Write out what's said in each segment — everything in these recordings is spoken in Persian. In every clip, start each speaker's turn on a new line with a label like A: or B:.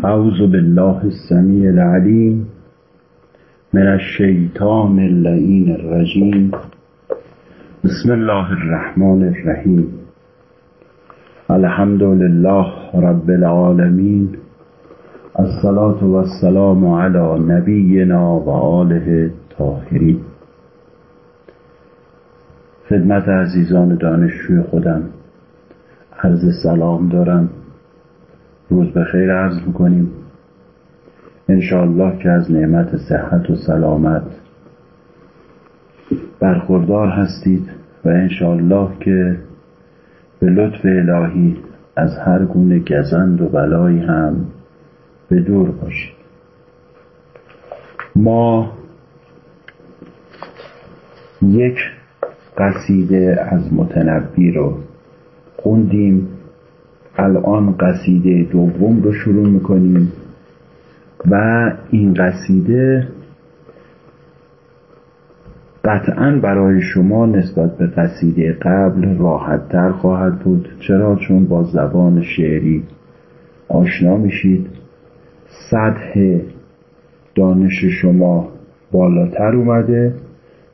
A: أعوذ بالله السميع العليم من الشيطان اللعين الرجيم بسم الله الرحمن الرحيم الحمد لله رب العالمين الصلاة والسلام على نبينا و آله الطاهرین. خدمت عزیزان دانشجوی خودم عرض سلام دارم. روز به خیر عرض می‌کنیم. انشاءالله که از نعمت صحت و سلامت برخوردار هستید و انشاءالله که به لطف الهی از هر گونه گزند و بلایی هم به دور باشید. ما یک قصیده از متنبی رو خوندیم. الان قصیده دوم رو شروع می‌کنیم و این قصیده قطعا برای شما نسبت به قصیده قبل راحت تر خواهد بود. چرا؟ چون با زبان شعری آشنا میشید. سطح دانش شما بالاتر اومده.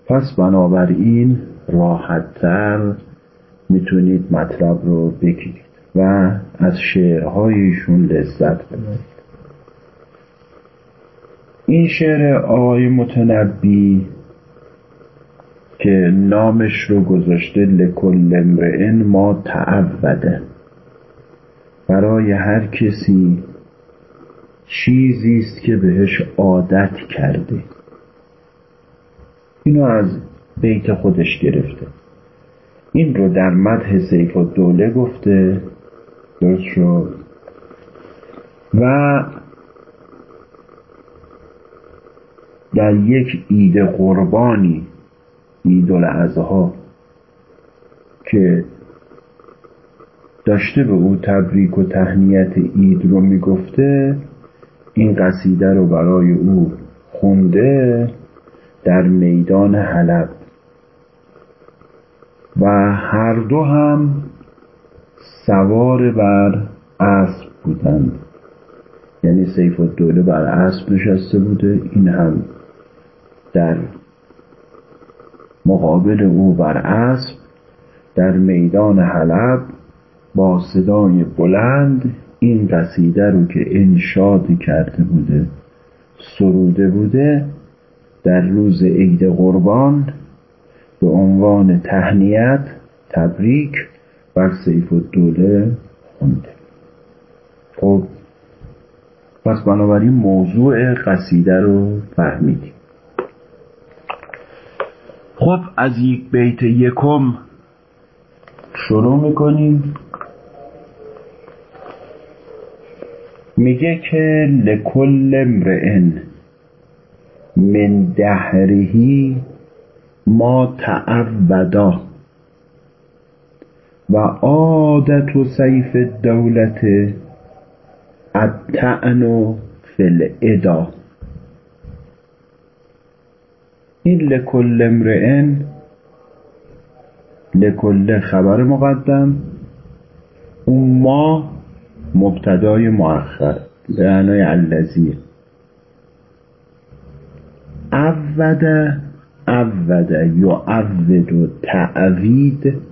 A: پس بنابراین راحتتر می‌تونید مطلب رو بگیرید. و از شعرهایشون لذت ببرید. این شعر آقای متنبی که نامش رو گذاشته لکل امرئن ما تعوده. برای هر کسی چیزی است که بهش عادت کرده. اینو از بیت خودش گرفته. این رو در مدح سیف و دوله گفته. درست شد. و در یک عید قربانی عید الاضحی که داشته به او تبریک و تهنیت عید رو می‌گفته این قصیده رو برای او خونده در میدان حلب. و هر دو هم سوار بر اسب بودند. یعنی سیف الدوله بر اسب نشسته بوده. این هم در مقابل او بر اسب در میدان حلب با صدای بلند این قصیده رو که انشاد کرده بوده سروده بوده در روز عید قربان به عنوان تهنیت تبریک بر سیف الدوله خونده. خب پس بنابراین موضوع قصیده رو فهمیدیم. خب از یک بیت یکم شروع می‌کنیم. میگه که لکل امرئن من دهرهی ما تعودا و عادت و سیف دولت التعن فی الادا این لکل امرئن لکل خبر مقدم. اون ما مبتدای مؤخر. به معنای الذی. عود عود یعود و تعوید.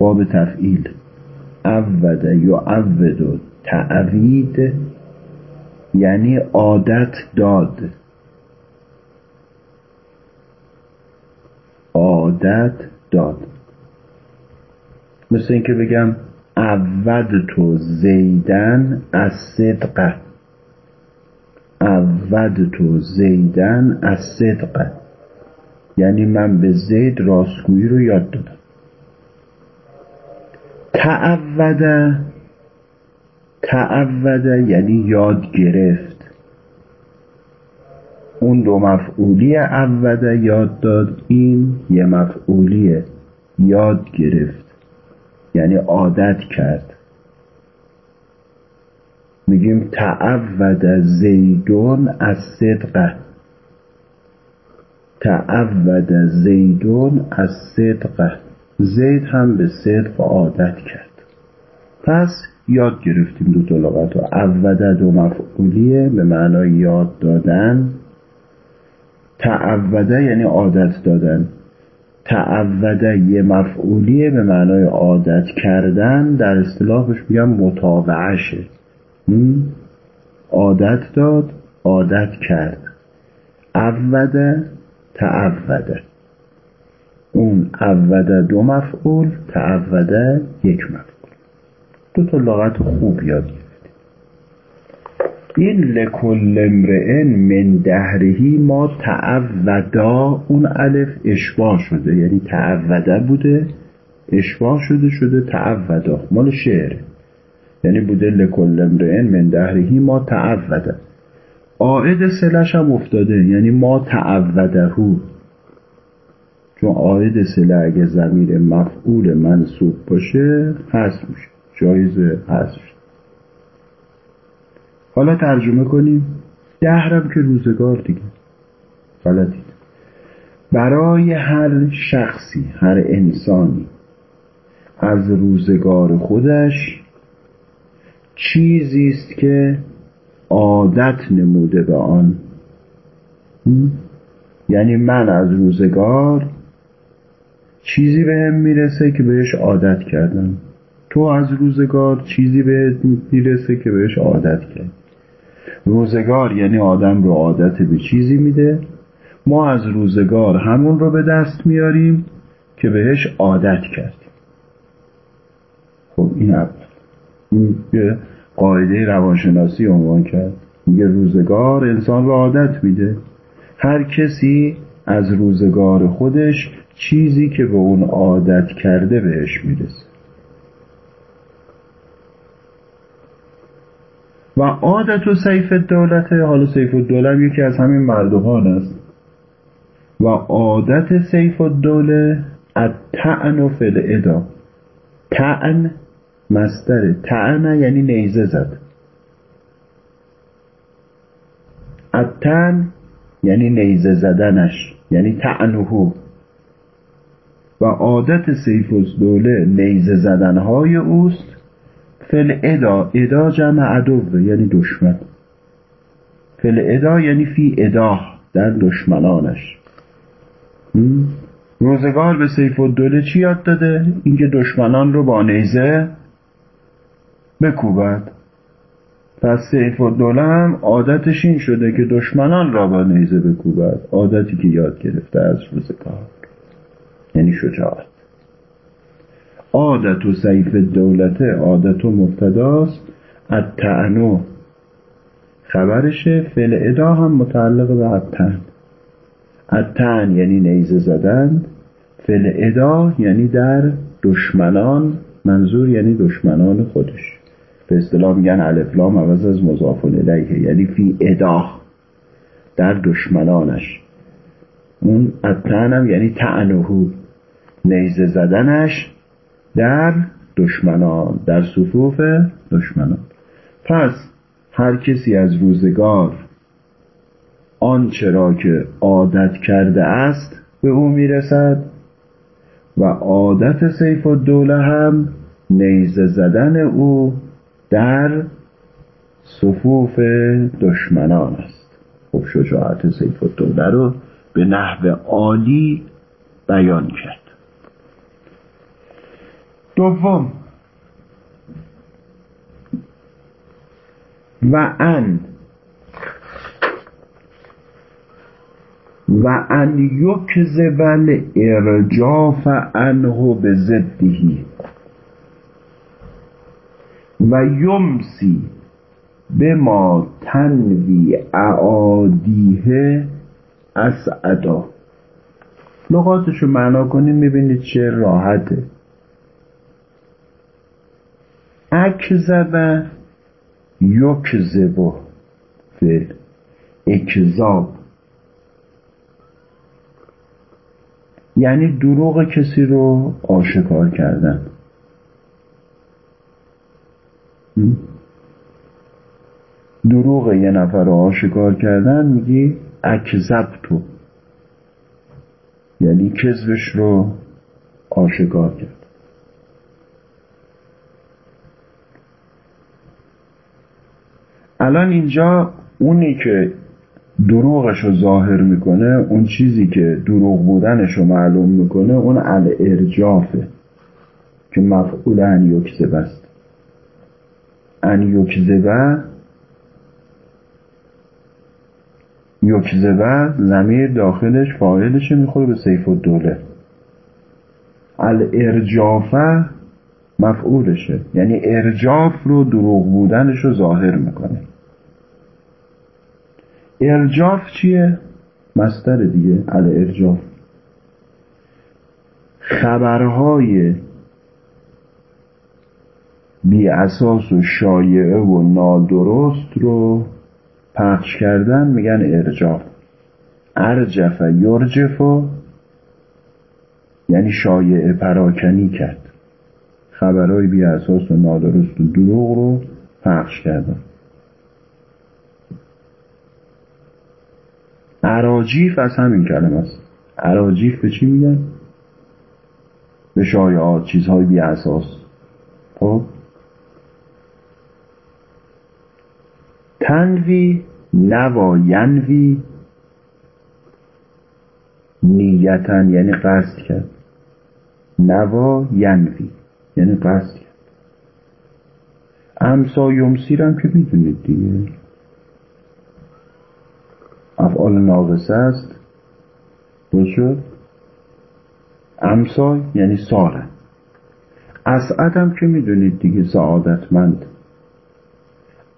A: باب تفعیل. عود یعود و تعوید یعنی عادت داد. عادت داد. مثل اینکه بگم عود تو زیدن از صدقه عود تو زیدن از صدقه یعنی من به زید راستگویی رو یاد دادم. تعوده تعوده یعنی یاد گرفت. اون دو مفعولی عوده یاد داد این یه مفعولی یاد گرفت یعنی عادت کرد. میگیم تعود زیدون از صدقه تعود زیدون از صدقه زید هم به صدق عادت کرد. پس یاد گرفتیم دو لغت ها عوده دو مفعولیه به معنای یاد دادن. تعوده یعنی عادت دادن. تعوده یه مفعولیه به معنای عادت کردن. در اصطلاحش میگم متابعشه عادت داد عادت کرد. عوده تعوده. اون عوده دو مفعول تعوده یک مفعول. دو تا لغت خوب یاد گرفتیم. این لکل امرئن من دهرهی ما تعودا اون الف اشباه شده. یعنی تعوده بوده اشباه شده شده تعودا مال شعر. یعنی بوده لکل امرئن من دهرهی ما تعوده آعد سلش هم افتاده. یعنی ما تعوده چون آعد سله اگه زمیر مفعول منصوب باشه هست میشه. جایز هست حالا ترجمه کنیم. دهرم که روزگار دیگه. غلطید برای هر شخصی هر انسانی از روزگار خودش چیزی است که عادت نموده به آن. یعنی من از روزگار چیزی به هم می‌رسه که بهش عادت کردم تو از روزگار چیزی به می‌رسه که بهش عادت کرد روزگار یعنی آدم رو عادت به چیزی میده. ما از روزگار همون رو به دست میاریم که بهش عادت کردیم. خب این اول. این قاعده روانشناسی عنوان کرد. میگه روزگار انسان رو عادت میده. هر کسی از روزگار خودش چیزی که به اون عادت کرده بهش می‌رسه. و عادت و سیف دولت حالا سیف الدوله یکی از همین مردمان است. و عادت سیف الدوله التعن و فل ادا تعن مستره تعن یعنی نیزه زد. التعن یعنی نیزه زدنش یعنی تعنهو. و عادت سیف الدوله نیزه زدنهای اوست. فل ادا ادا جمع عدو یعنی دشمن. فل ادا یعنی فی ادا در دشمنانش. روزگار به سیف الدوله چی یاد داده؟ اینکه دشمنان رو با نیزه بکوبد. پس سیف الدوله هم عادتش این شده که دشمنان را با نیزه بکوبد. عادتی که یاد گرفته از روزگار. یعنی شجاعت. عادت و سیف دولت عادت و مبتداست. التعنو. خبرشه فعل ادا هم متعلق به التن التن یعنی نیزه زدن. فعل ادا یعنی در دشمنان. منظور یعنی دشمنان خودش. به اصطلاح میگن الفلام عوض از مضاف الیه یعنی فی ادا. در دشمنانش. اون التن هم یعنی تعنوهو نیزه زدنش در دشمنان در صفوف دشمنان. پس هر کسی از روزگار آنچه را که عادت کرده است به او می‌رسد و عادت سیف الدوله هم نیزه زدن او در صفوف دشمنان است. خب شجاعت سیف الدوله رو به نحو عالی بیان کرد. دوم. و ان. و ان یکذب ارجاف انه به ضدهی و یمسی به ما تنوی اعادیه اسعدا لغاتشو معنا کنیم می‌بینید چه راحته. اکذب یکذب فعل. اکذاب یعنی دروغ کسی رو آشکار کردن. دروغ یه نفر رو آشکار کردن میگی اکذب تو. یعنی کذبش رو آشکار کرد. الان اینجا اونی که دروغش رو ظاهر می‌کنه اون چیزی که دروغ بودنش رو معلوم می‌کنه اون الارجافه که مفعول ان یکذبه است. ان یکذبه یکذبه زمیر داخلش فاعلش می‌خوره به سیف و دوله الارجافه مفعولشه یعنی ارجاف رو دروغ بودنش رو ظاهر می‌کنه. ارجاف چیه؟ مستر دیگه ارجاف خبرهای بی اساس و شایعه و نادرست رو پخش کردن میگن ارجاف. ارجف یرجف یعنی شایعه پراکنی کرد. خبرهای بی اساس و نادرست و دروغ رو پخش کردن. عراجیف از همین کلمه است. عراجیف به چی میگن؟ به شایعات چیزهای بی اساس. خب؟ تنوی نوا ینوی نیتن یعنی قصد کرد. نوا ینوی یعنی قصد کرد. امسا یمسیرم که می‌دونید دیگه. افعال ناقصه است. شد امسا یعنی ساله اسعدم که می‌دونید دیگه سعادتمند.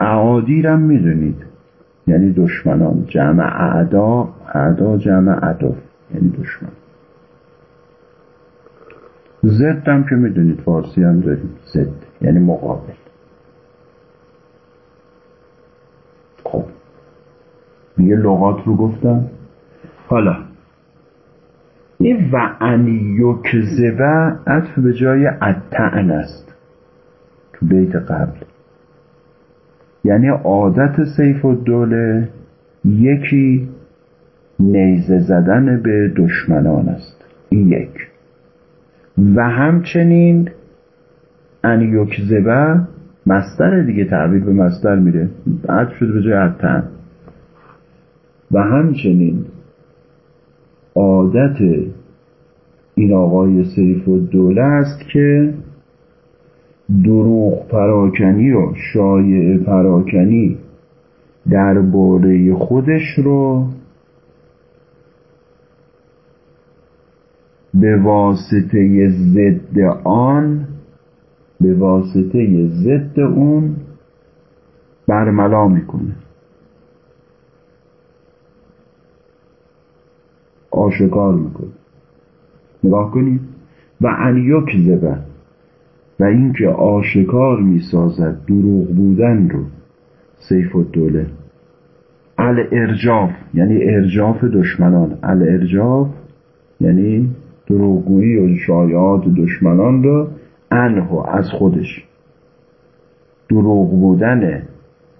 A: اعادیرم می‌دونید. یعنی دشمنان. جمع اعدا اعدا جمع عدو. یعنی دشمن. زدم که می‌دونید فارسی هم داریم. زد. یعنی مقابل. خب. دیگه لغات رو گفتم. حالا. این و ان یکذبه عطف به جای اتعن است. تو بیت قبل. یعنی عادت سیف و دوله یکی نیزه زدن به دشمنان است. این یک. و همچنین ان یکذبه مستر دیگه تعبیر به مستر میره. عطف شده به جای اتعن و همچنین عادت این آقای سیف و دوله است که دروغ پراکنی و شایع پراکنی درباره خودش رو به واسطه ضد آن به واسطه ضد اون برملا می‌کنه. آشکار می‌کنه نگاه کنید و ان یکذبه و اینکه آشکار می‌سازد دروغ بودن رو. سیف الدوله. ال ارجاف یعنی ارجاف دشمنان. ال ارجاف یعنی دروغگویی و شایعات دشمنان رو انهو از خودش. دروغ بودن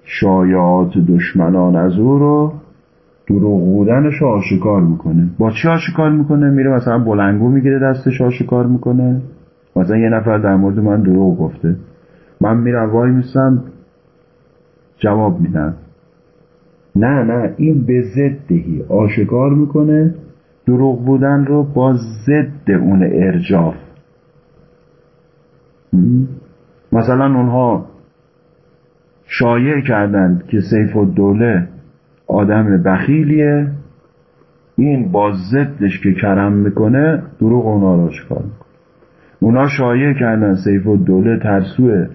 A: شایعات دشمنان از او رو دروغ بودنش آشکار می‌کنه. با چی آشکار می‌کنه؟ میره مثلا بلنگو می‌گیره دستش آشکار می‌کنه. مثلا یه نفر در مورد من دروغ گفته. من میرم وای میستم جواب میدم. نه نه این به ضدهی آشکار می‌کنه. دروغ بودن رو با ضد اون ارجاف مثلا اونها شایع کردند که سیف و دوله آدم بخیلیه. این با ضدش که کرم می‌کنه دروغ اونا رو آشکار می‌کنه؟ اونا شایع کردن سیف و دوله ترسو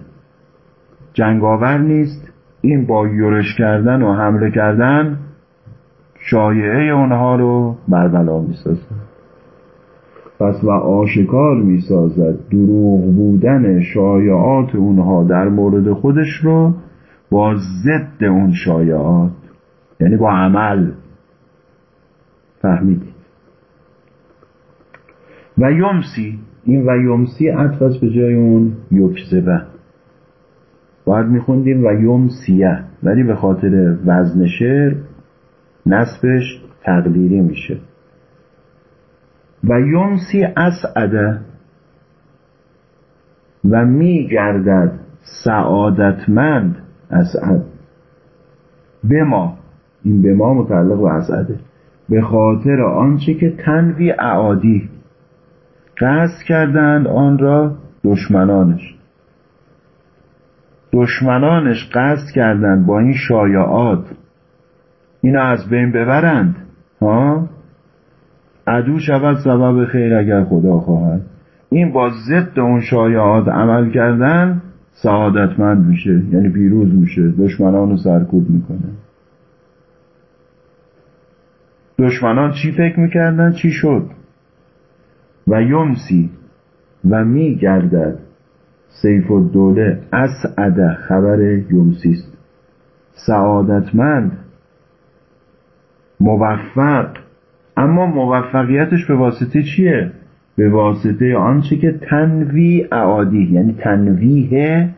A: جنگاور نیست. این با یورش کردن و حمله کردن شایعه اونها رو بربلا می‌سازه. پس و آشکار می‌سازد دروغ بودن شایعات اونها در مورد خودش رو با ضد اون شایعات. یعنی با عمل فهمیدید و یمسی این و یمسی عطف به جای اون یکزبه باید میخوندیم و یمسیه ولی به خاطر وزن شعر نصبش تقدیری میشه. و یمسی اسعده و میگردد سعادتمند اسعد. به ما این به ما متعلق به اسعده به خاطر آنچه که تنوی اعادی قصد کردند آن را دشمنانش. دشمنانش قصد کردند با این شایعات اینو از بین ببرند. ها؟ عدو شود سبب خیر اگر خدا خواهد. این با ضد اون شایعات عمل کردن سعادتمند میشه یعنی پیروز میشه دشمنان رو سرکوب می‌کنه. دشمنان چی فکر می‌کردن؟ چی شد؟ و یمسی و میگردد سیف الدوله اسعد خبر یمسیست سعادتمند موفق. اما موفقیتش به واسطه چیه؟ به واسطه آنچه که تنوی اعادی یعنی تنویه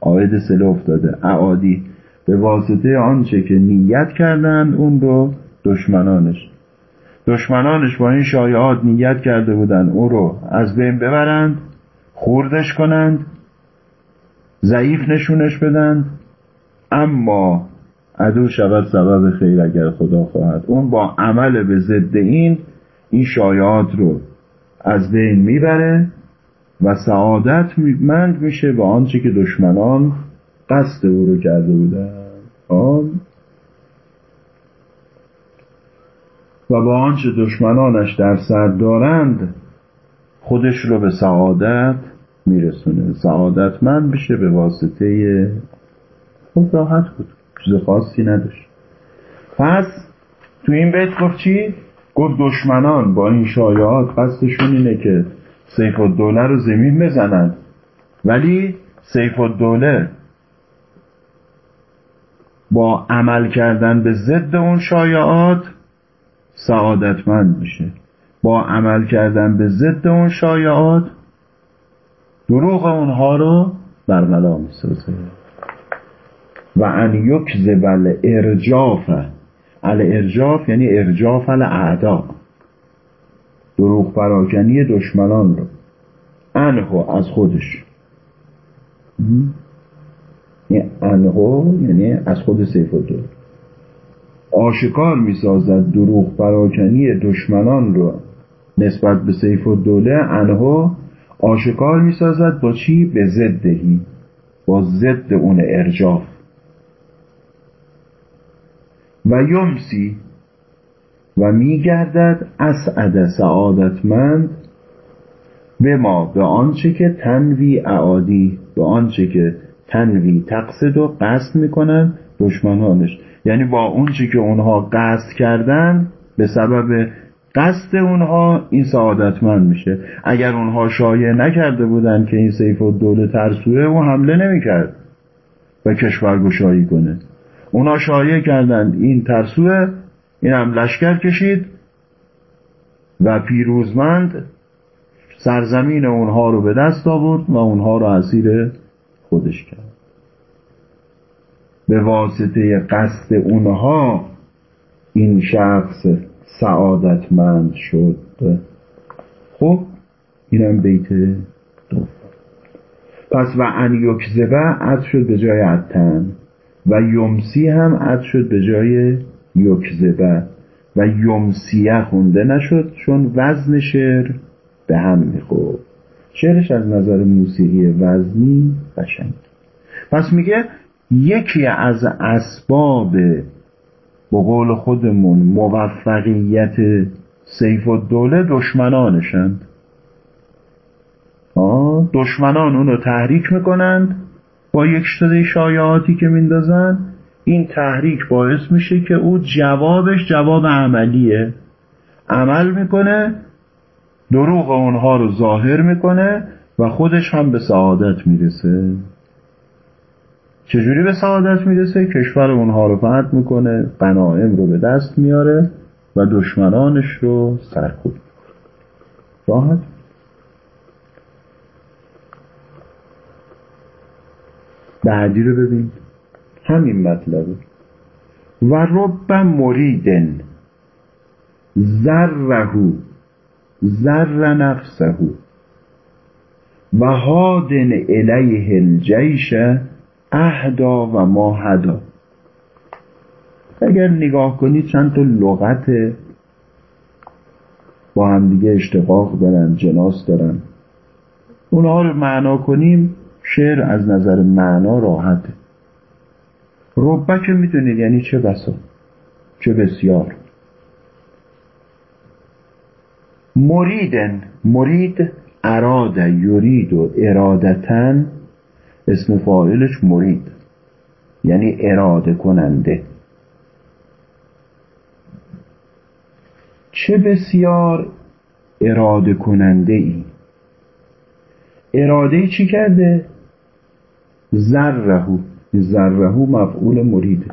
A: آید سله افتاده اعادی. به واسطه آنچه که نیت کردند اون رو دشمنانش. دشمنانش با این شایعات نیت کرده بودن. او رو از بین ببرند خوردش کنند ضعیف نشونش بدن اما عدو شود سبب خیر اگر خدا خواهد. اون با عمل به ضد این این شایعات رو از بین می‌بره و سعادت مند میشه با آنچه که دشمنان قصد او رو کرده بودن. و با آنچه دشمنانش در سر دارند خودش رو به سعادت میرسونه. سعادتمند بشه به واسطه خب راحت بود. چیز خاصی نداشت. پس تو این بیت گفت چی؟ گفت دشمنان با این شایعات قصدشون اینه که سیف الدوله رو زمین بزنند ولی سیف الدوله با عمل کردن به ضد اون شایعات سعادتمند میشه. با عمل کردن به ضد اون شایعات دروغ اونها رو برملا می‌سازه. و ان یکذب ارجاف ال ارجاف یعنی ارجاف الاعدا. دروغ پراکنی دشمنان رو. انهو از خودش. یعنی انهو یعنی از خود سیف الدول آشکار می‌سازد دروغ پراکنی دشمنان رو نسبت به سیف الدوله انهو آشکار می‌سازد با چی؟ به ضدهی با ضد اون ارجاف. و یمسی و میگردد اسعد سعادتمند به ما به آنچه که تنوی اعادی به آنچه که تنوی تقصد و قصد می‌کنن دشمنانش. یعنی با اونچه که اونها قصد کردن به سبب قصد اونها این سعادتمند میشه. اگر اونها شایع نکرده بودن که این سیف و دوله ترسوه و حمله نمی‌کرد و کشور گشایی کنه. اونا شایع کردند این ترسوه این هم لشکر کشید و پیروزمند سرزمین اونها رو به دست آورد و اونها رو اسیر خودش کرد. به واسطه قصد اونها این شخص سعادتمند شد. خب اینم بیت دو. پس و ان یکذبه عد شد به جای عدتن و یمسی هم عد شد به جای یکذبه و یمسیه خونده نشد چون وزن شعر به هم می‌خورد. شعرش از نظر موسیقی وزنی قشنگ. پس میگه یکی از اسباب به قول خودمون موفقیت سیف و دوله دشمنانشند دشمنان اونو تحریک می‌کنند با یک شده شایعاتی که میندازن این تحریک باعث میشه که او جوابش جواب عملیه. عمل می‌کنه دروغ اونها رو ظاهر می‌کنه و خودش هم به سعادت می‌رسه. چجوری به سعادت می‌رسه؟ کشور اونها رو فتح می‌کنه قناعم رو به دست میاره و دشمنانش رو سرکوب. راحت؟ بعدی رو ببین. همین مطلبه و رب مریدن ذرهو ذر نفسه و هادن الیه الجیش اهدا و ما هدا اگر نگاه کنید چند تا لغت با هم دیگه اشتقاق دارن جناس دارن. اونها رو معنا کنیم شعر از نظر معنا راحته. ربه که می‌دونید یعنی چه بسا؟ چه بسیار. مریدن. مرید اراد یرید و ارادتن اسم فاعلش مرید. یعنی اراده کننده. چه بسیار اراده کننده ای اراده چی کرده؟ زرهو زرهو مفعول مریده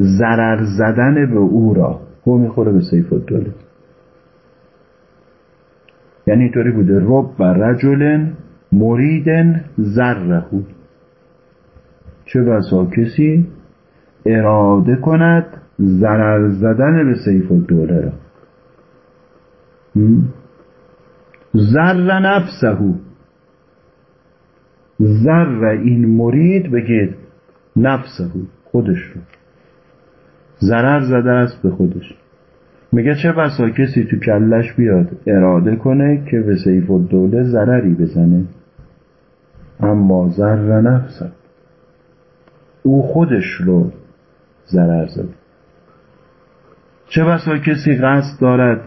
A: ضرر زدن به او را. هو می‌خوره به سیف الدوله. یعنی اینطوری بوده. رب و رجل مریدن زرهو چه بسا کسی اراده کند ضرر زدن به سیف الدوله را؟ زر نفسهو زر این مرید بگید نفسهو خودش رو. ضرر زده است به خودش. میگه چه بسا کسی تو کلش بیاد اراده کنه که به سیف الدوله ضرری بزنه؟ اما زر نفسه او خودش رو ضرر زده چه بسا کسی قصد دارد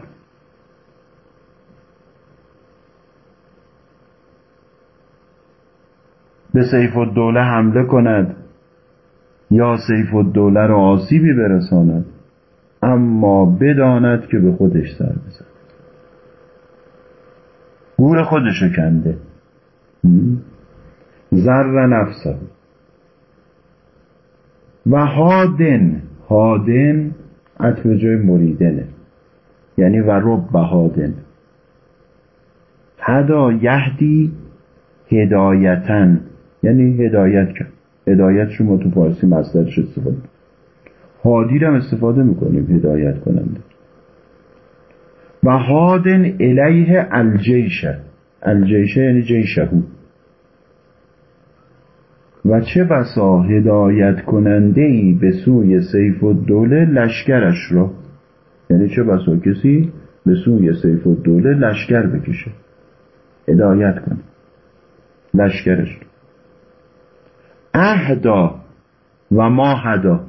A: به سیف الدوله حمله کند یا سیف الدوله را آسیبی برساند اما بداند که به خودش سر بزن گور خودشو کنده. زر نفسه. و هادن هادن عطف جای مریدنه. یعنی و رب هادن هدا یهدی هدایتن. یعنی هدایت کرد. هدایت شما تو فارسی مصدرش استفاده. هادی هم استفاده می‌کنیم هدایت کننده. و هادن الیه الجیشه. الجیشه یعنی جیشهو. و چه بسا هدایت کننده ای به سوی سیف و دوله لشکرش را؟ یعنی چه بسا کسی به سوی سیف و دوله لشکر بکشه؟ هدایت کنه. لشکرش. اهدا و ما هدا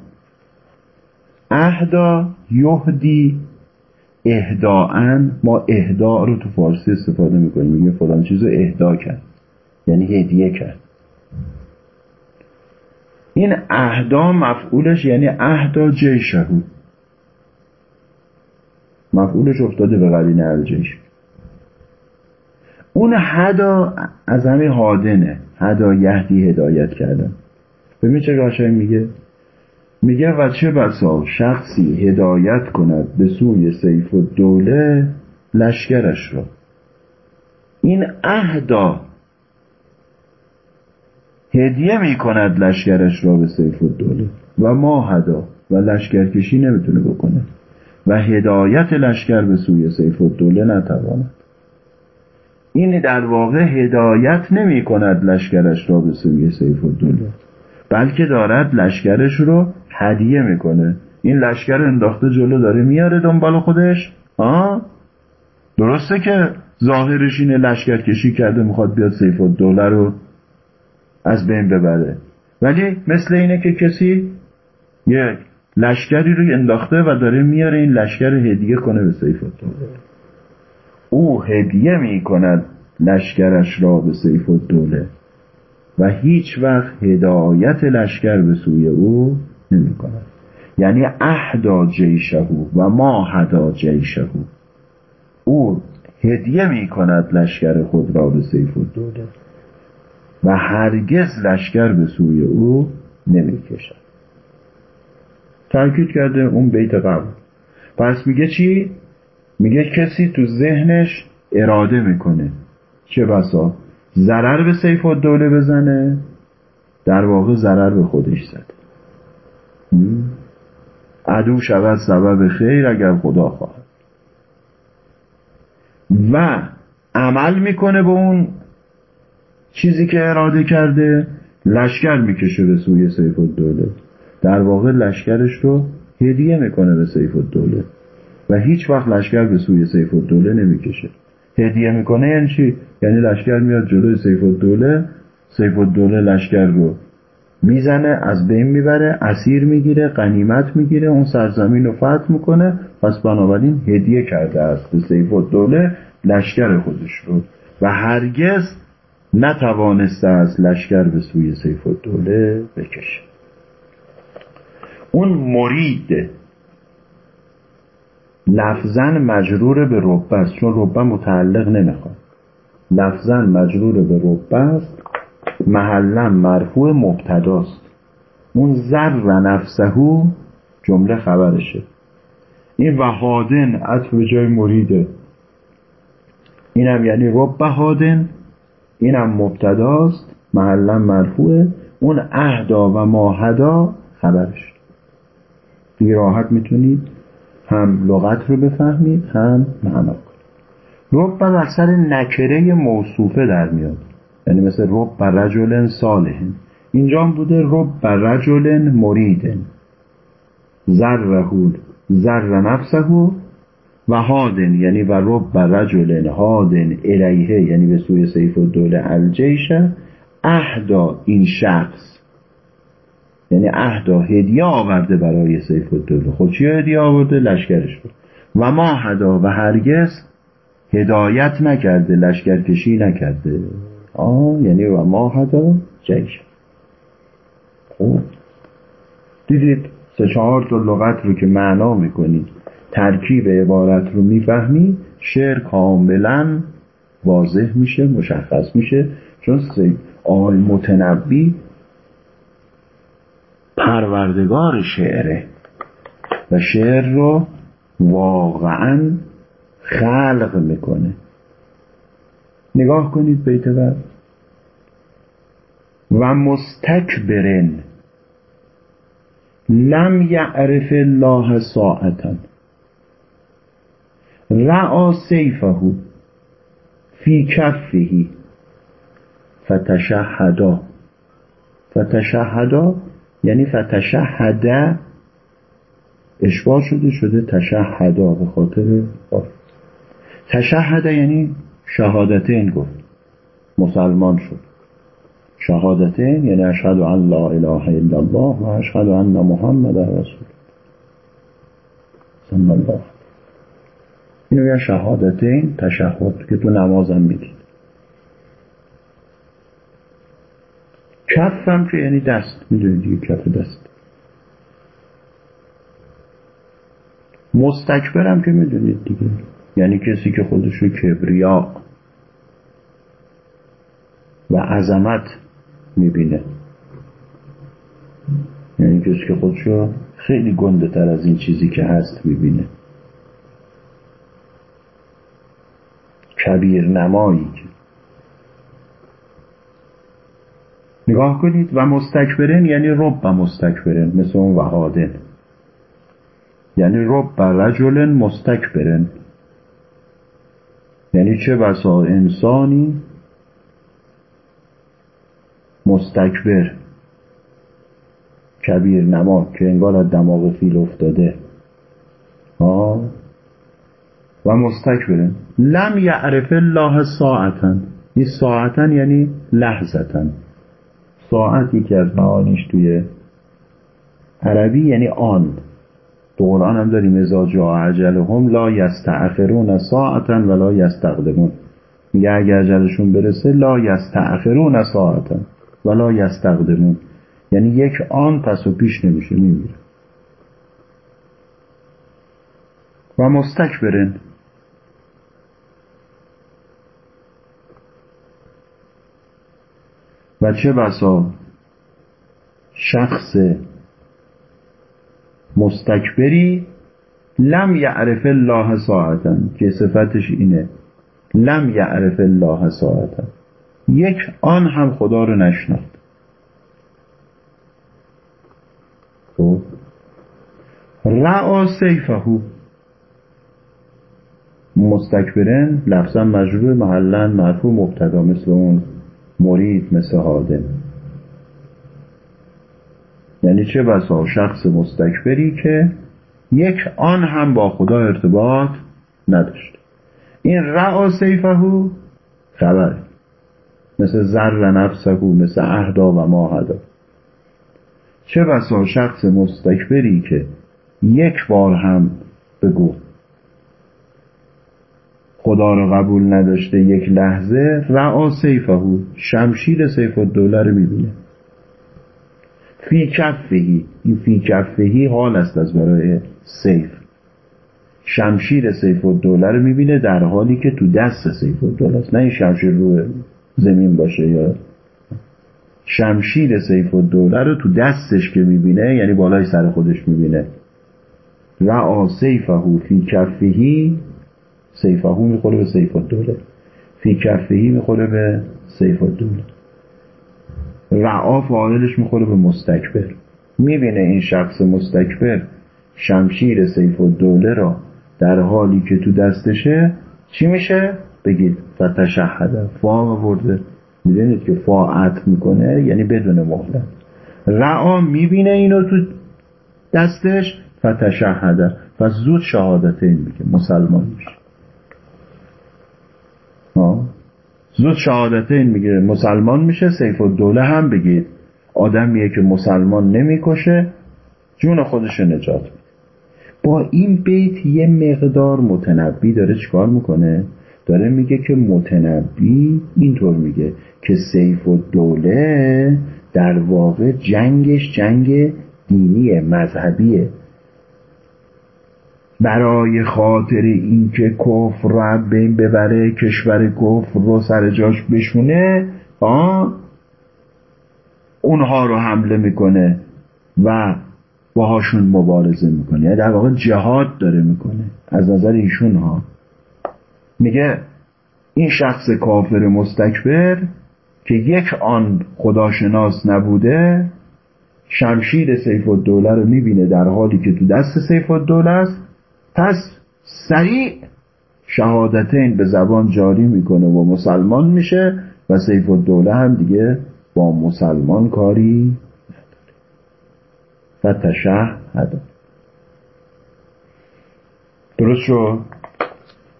A: اهدا یهدی اهداعن ما اهدا رو تو فارسی استفاده می‌کنیم. میگه فلان چیزو اهدا کرد. یعنی هدیه کرد. این اهدا مفعولش یعنی اهدا جیشهو. مفعولش افتاده به قرین الجیش اون هدا از همه هادنه هدا یهدی هدایت کردن. ببین چه قشنگ میگه؟ میگه و چه بسا شخصی هدایت کند به سوی سیف و دوله لشکرش را. این اهدا هدیه می کند لشکرش را به سیف و دوله و ما هدا. و لشکرکشی نمی‌تونه بکنه. و هدایت لشکر به سوی سیف و دوله نتواند. این در واقع هدایت نمی کند لشکرش را به سوی سیف و دوله بلکه دارد لشکرش رو هدیه می‌کنه. این لشکر انداخته جلو داره میاره دنبال خودش. آه درسته که ظاهرش اینه لشکر کشی کرده می‌خواد بیاد سیف و دوله رو از بین ببره. ولی مثل اینه که کسی یک لشکری رو انداخته و داره میاره این لشکر هدیه کنه به سیف الدوله. او هدیه می کند لشکرش را به سیف الدوله و هیچ وقت هدایت لشکر به سوی او نمی کند یعنی اهدا جیشهو و ما هدا جیشهو. او هدیه می کند لشکر خود را به سیف الدوله. و هرگز لشکر به سوی او نمی کشد تاکید کرده اون بیت قبل. پس میگه چی؟ میگه کسی تو ذهنش اراده می‌کنه چه بسا ضرر به سیف و دوله بزنه در واقع ضرر به خودش زده. عدو شود سبب خیر اگر خدا خواهد. و عمل می‌کنه به اون چیزی که اراده کرده لشکر می‌کشه به سوی سیف الدوله. در واقع لشکرش رو هدیه می‌کنه به سیف الدوله. و هیچ وقت لشکر به سوی سیف الدوله نمی‌کشه. هدیه می‌کنه یعنی چی؟ یعنی لشکر میاد جلوی سیف الدوله سیف الدوله لشکر رو می‌زنه از بین می‌بره اسیر می‌گیره غنیمت می‌گیره اون سرزمین رو فتح می‌کنه. پس بنابراین هدیه کرده است. به سیف الدوله لشکر خودش رو. و هرگز نتوانسته از لشکر به سوی سیف الدوله بکشه. اون مرید لفظا مجرور به ربه است چون ربه متعلق نمی‌خواد. لفظا مجرور به ربه است محلا مرفوع مبتداست اون زر و نفسهو جمله خبرشه. این وهادن عطف به جای مریده. اینم یعنی رب هادن اینم مبتداست محلا مرفوعه. اون اهدا و ماهدا خبرش. دیگه راحت می‌تونید هم لغت رو بفهمید هم معنا کنید رب اکثر نکره موصوفه در میاد. یعنی مثل رب رجل صالح. اینجا بوده رب رجل مریدن زرهول زر نفسه و هادن یعنی و رب رجل هادن الیه یعنی به سوی سیف و دوله الجیش اهدا این شخص. یعنی اهدا هدیه آورده برای سیف الدوله. خود خب چی هدیه آورده؟ لشکرش بود و ما هدا و هرگز هدایت نکرده لشکرکشی نکرده. آه یعنی و ما هدا جیش. خب. دیدید سه چهار تا لغت رو که معنا می‌کنید. ترکیب عبارت رو می‌فهمی شعر کاملا واضح میشه مشخص میشه. چون آقای متنبی پروردگار شعره. و شعر رو واقعا خلق می‌کنه. نگاه کنید بیت بعد. و مستکبرن. لم یعرف الله ساعتا. رعا سیفه فی کفه فتشهدا. فتشهدا یعنی فتشهده اشباه شده شده تشهدا به خاطر تشهده یعنی شهادتین گفت. مسلمان شد. شهادتین یعنی اشهد ان لا اله الا الله و اشهد ان محمد رسول الله. اینو یه شهادتین تشهد که تو نمازم می‌دید کفم که یعنی دست. می‌دونید دیگه کف دست. مستکبرم که می‌دونید دیگه. یعنی کسی که خودشو کبریا و عظمت می‌بینه. یعنی کسی که خودشو خیلی گنده تر از این چیزی که هست می‌بینه. کبیر نمایی نگاه کنید و مستکبرن یعنی رب مستکبرن مثل اون وهادن یعنی رب رجل مستکبرن. یعنی چه بسا؟ انسانی مستکبر. کبیر نما که انگار از دماغ فیل افتاده. آه؟ و مستکبرن لم یعرف الله ساعتا. این ساعتا یعنی لحظتا. ساعت یکی از معانیش توی عربی یعنی آن. تو قرآن هم داریم ازا جا هم لا یستعخرون ساعتا ولا یستقدمون. میگه اگر عجلشون برسه لا یستعخرون ساعتا ولا یستقدمون. یعنی یک آن پس و پیش نمیشه میمیره و مستکبرن و چه بسا؟ شخص مستکبری لم یعرف الله ساعتا که صفتش اینه. لم یعرف الله ساعتا. یک آن هم خدا رو نشناخت. خب. رعا سیفهو. مستکبرن لفظا مجرور محلا مرفوع مبتدا مثل اون. مرید مثل حادم. یعنی چه بسا؟ شخص مستکبری که یک آن هم با خدا ارتباط نداشت. این رعا سیفهو خبر مثل زر نفسهو مثل اهدا و ماهدا. چه بسا؟ شخص مستکبری که یک بار هم بگو خدا رو قبول نداشته یک لحظه رأى سيفه. شمشیر سیف الدوله رو می‌بینه. في كفه این في كفه حال است از برای سیف. شمشیر سیف الدوله رو می‌بینه در حالی که تو دست سیف الدوله است. نه این شمشیر رو زمین باشه یا شمشیر سیف الدوله رو تو دستش که می‌بینه یعنی بالای سر خودش می‌بینه. رأى سيفه في كفه سيفه می‌خوره به سیف الدوله في كفه می‌خوره به سیف الدوله رأى فاعلش می‌خوره به مستکبر. می‌بینه این شخص مستکبر شمشیر سیف الدوله را در حالی که تو دستشه چی میشه؟ بگید فتشهدا فا برده می‌دونید که فاعت می‌کنه یعنی بدون مهلت. رعا می‌بینه اینو تو دستش فتشهده و زود شهادت این میگه مسلمان میشه زود شهادت این میگه مسلمان میشه سیف الدوله هم بگید. آدمیه که مسلمان نمی‌کشه جون خودش نجات میده. با این بیت یه مقدار متنبی داره چیکار می‌کنه؟ داره میگه که متنبی اینطور میگه که سیف و دوله در واقع جنگش جنگ دینی مذهبیه. برای خاطر اینکه کفر رو بین ببره کشور کفر رو سر جاش بشونه اونها رو حمله می‌کنه و باهاشون مبارزه می‌کنه. یعنی در واقع جهاد داره می‌کنه از نظر ایشون ها میگه این شخص کافر مستکبر که یک آن خداشناس نبوده شمشیر سیف الدوله رو می‌بینه در حالی که تو دست سیف الدوله است. پس سریع شهادتین به زبان جاری می‌کنه و مسلمان میشه و سیف الدوله هم دیگه با مسلمان کاری و تشهد درست شد؟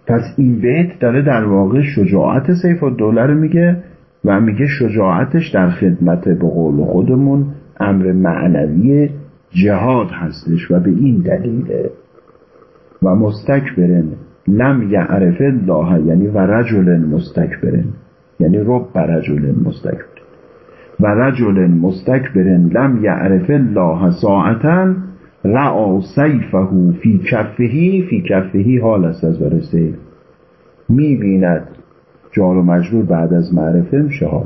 A: پس این بیت داره در واقع شجاعت سیف الدوله رو میگه و میگه شجاعتش در خدمت به قول خودمون امر معنوی جهاد هستش و به این دلیله و مستکبرن. لم یعرف الله یعنی و رجل مستکبرن. یعنی رب رجل مستکبرن و رجل مستکبرن. لم یعرف الله ساعتا. رعا سیفه فی کفهی فی کفهی حال است از سیف می‌بیند جار و مجرور بعد از معرفه ها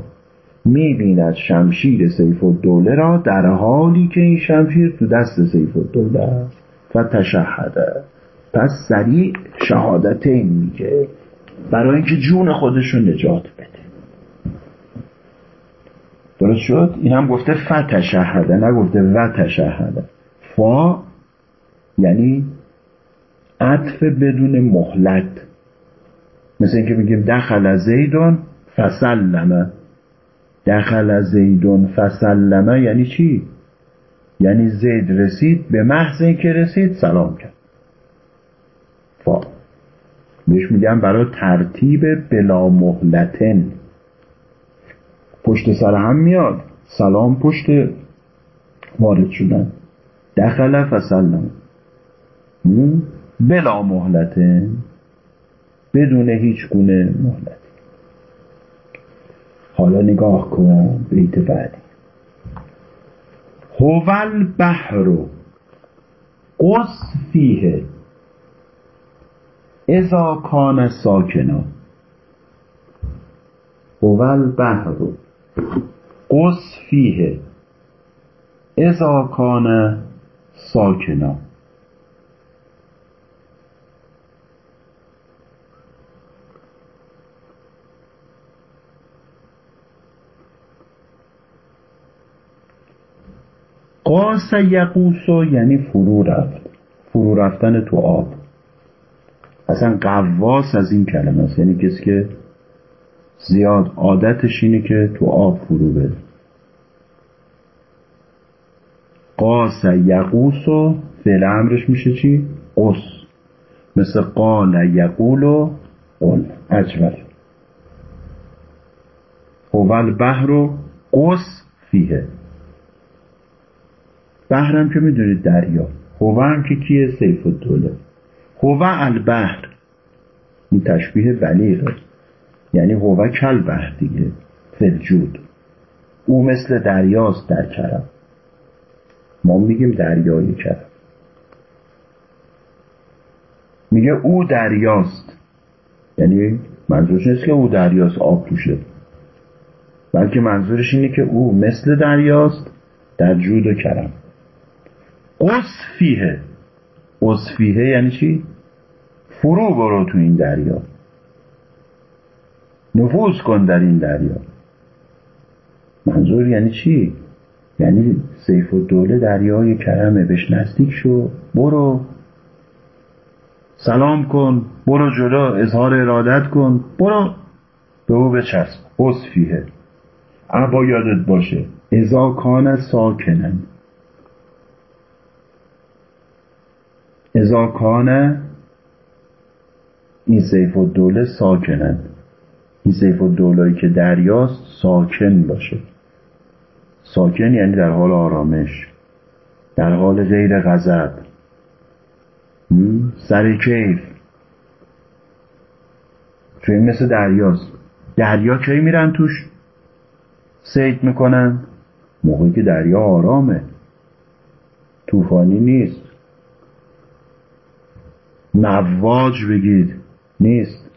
A: می‌بیند شمشیر سیف و دوله را در حالی که این شمشیر تو دست سیف و دوله است. و تشهده پس سریع شهادت این میگه برای اینکه جون خودش رو نجات بده. درست شد؟ این هم گفته فتشهده نگفته و تشهده فا یعنی عطف بدون مهلت. مثل اینکه میگیم دخل زیدون فسلمه دخل زیدون فسلمه یعنی چی؟ یعنی زید رسید به محض اینکه رسید سلام کرد. فا بهش میگم برای ترتیب بلا مهلتن. پشت سر هم میاد. سلام پشت وارد شدن. دخل فسلم. بلا مهلته بدون هیچ گونه مهلت. حالا نگاه کن بیت بعدی. هوال بحر قص فیه. ازا کان ساکنا هوال بحر. قص فیه. ازا کان ساکنا قاس یقوسو یعنی فرو رفت. فرو رفتن تو آب. اصلا قواس از این کلمه است. یعنی کسی که زیاد عادتش اینه که تو آب فرو بره. قاس یقوس و فعل امرش میشه چی؟ قص مثل قال یقول و قل. اجمل. هو البحر و قص فیه. بحرم که می‌دونید دریا. هو که کیه؟ سیف الدوله. هو البحر. این تشبیه بلیغه یعنی هو کل بحر دیگه. فلجود. او مثل دریاست در کرم. ما میگیم دریای کرم. میگه او دریاست. یعنی منظورش نیست که او دریاست آب توشه. بلکه منظورش اینه که او مثل دریاست در جود و کرم. قصفیه قصفیه یعنی چی؟ فرو برو تو این دریا. نفوذ کن در این دریا. منظور یعنی چی؟ یعنی سیف و دوله دریای کرمه بهش نزدیک شو. برو. سلام کن. برو جلو اظهار ارادت کن. برو. به او بچسب. اصفیه اما یادت باشه. ازا کان ساکنن. ازا کان این سیف و دوله ساکنن این سیف و دولایی که دریاست ساکن باشه. ساکن یعنی در حال آرامش در حال غیر غضب. سر کیف. چون مثل دریاست. دریا کی میرن توش؟ سید می‌کنن. موقعی که دریا آرامه. طوفانی نیست. مواج بگید. نیست.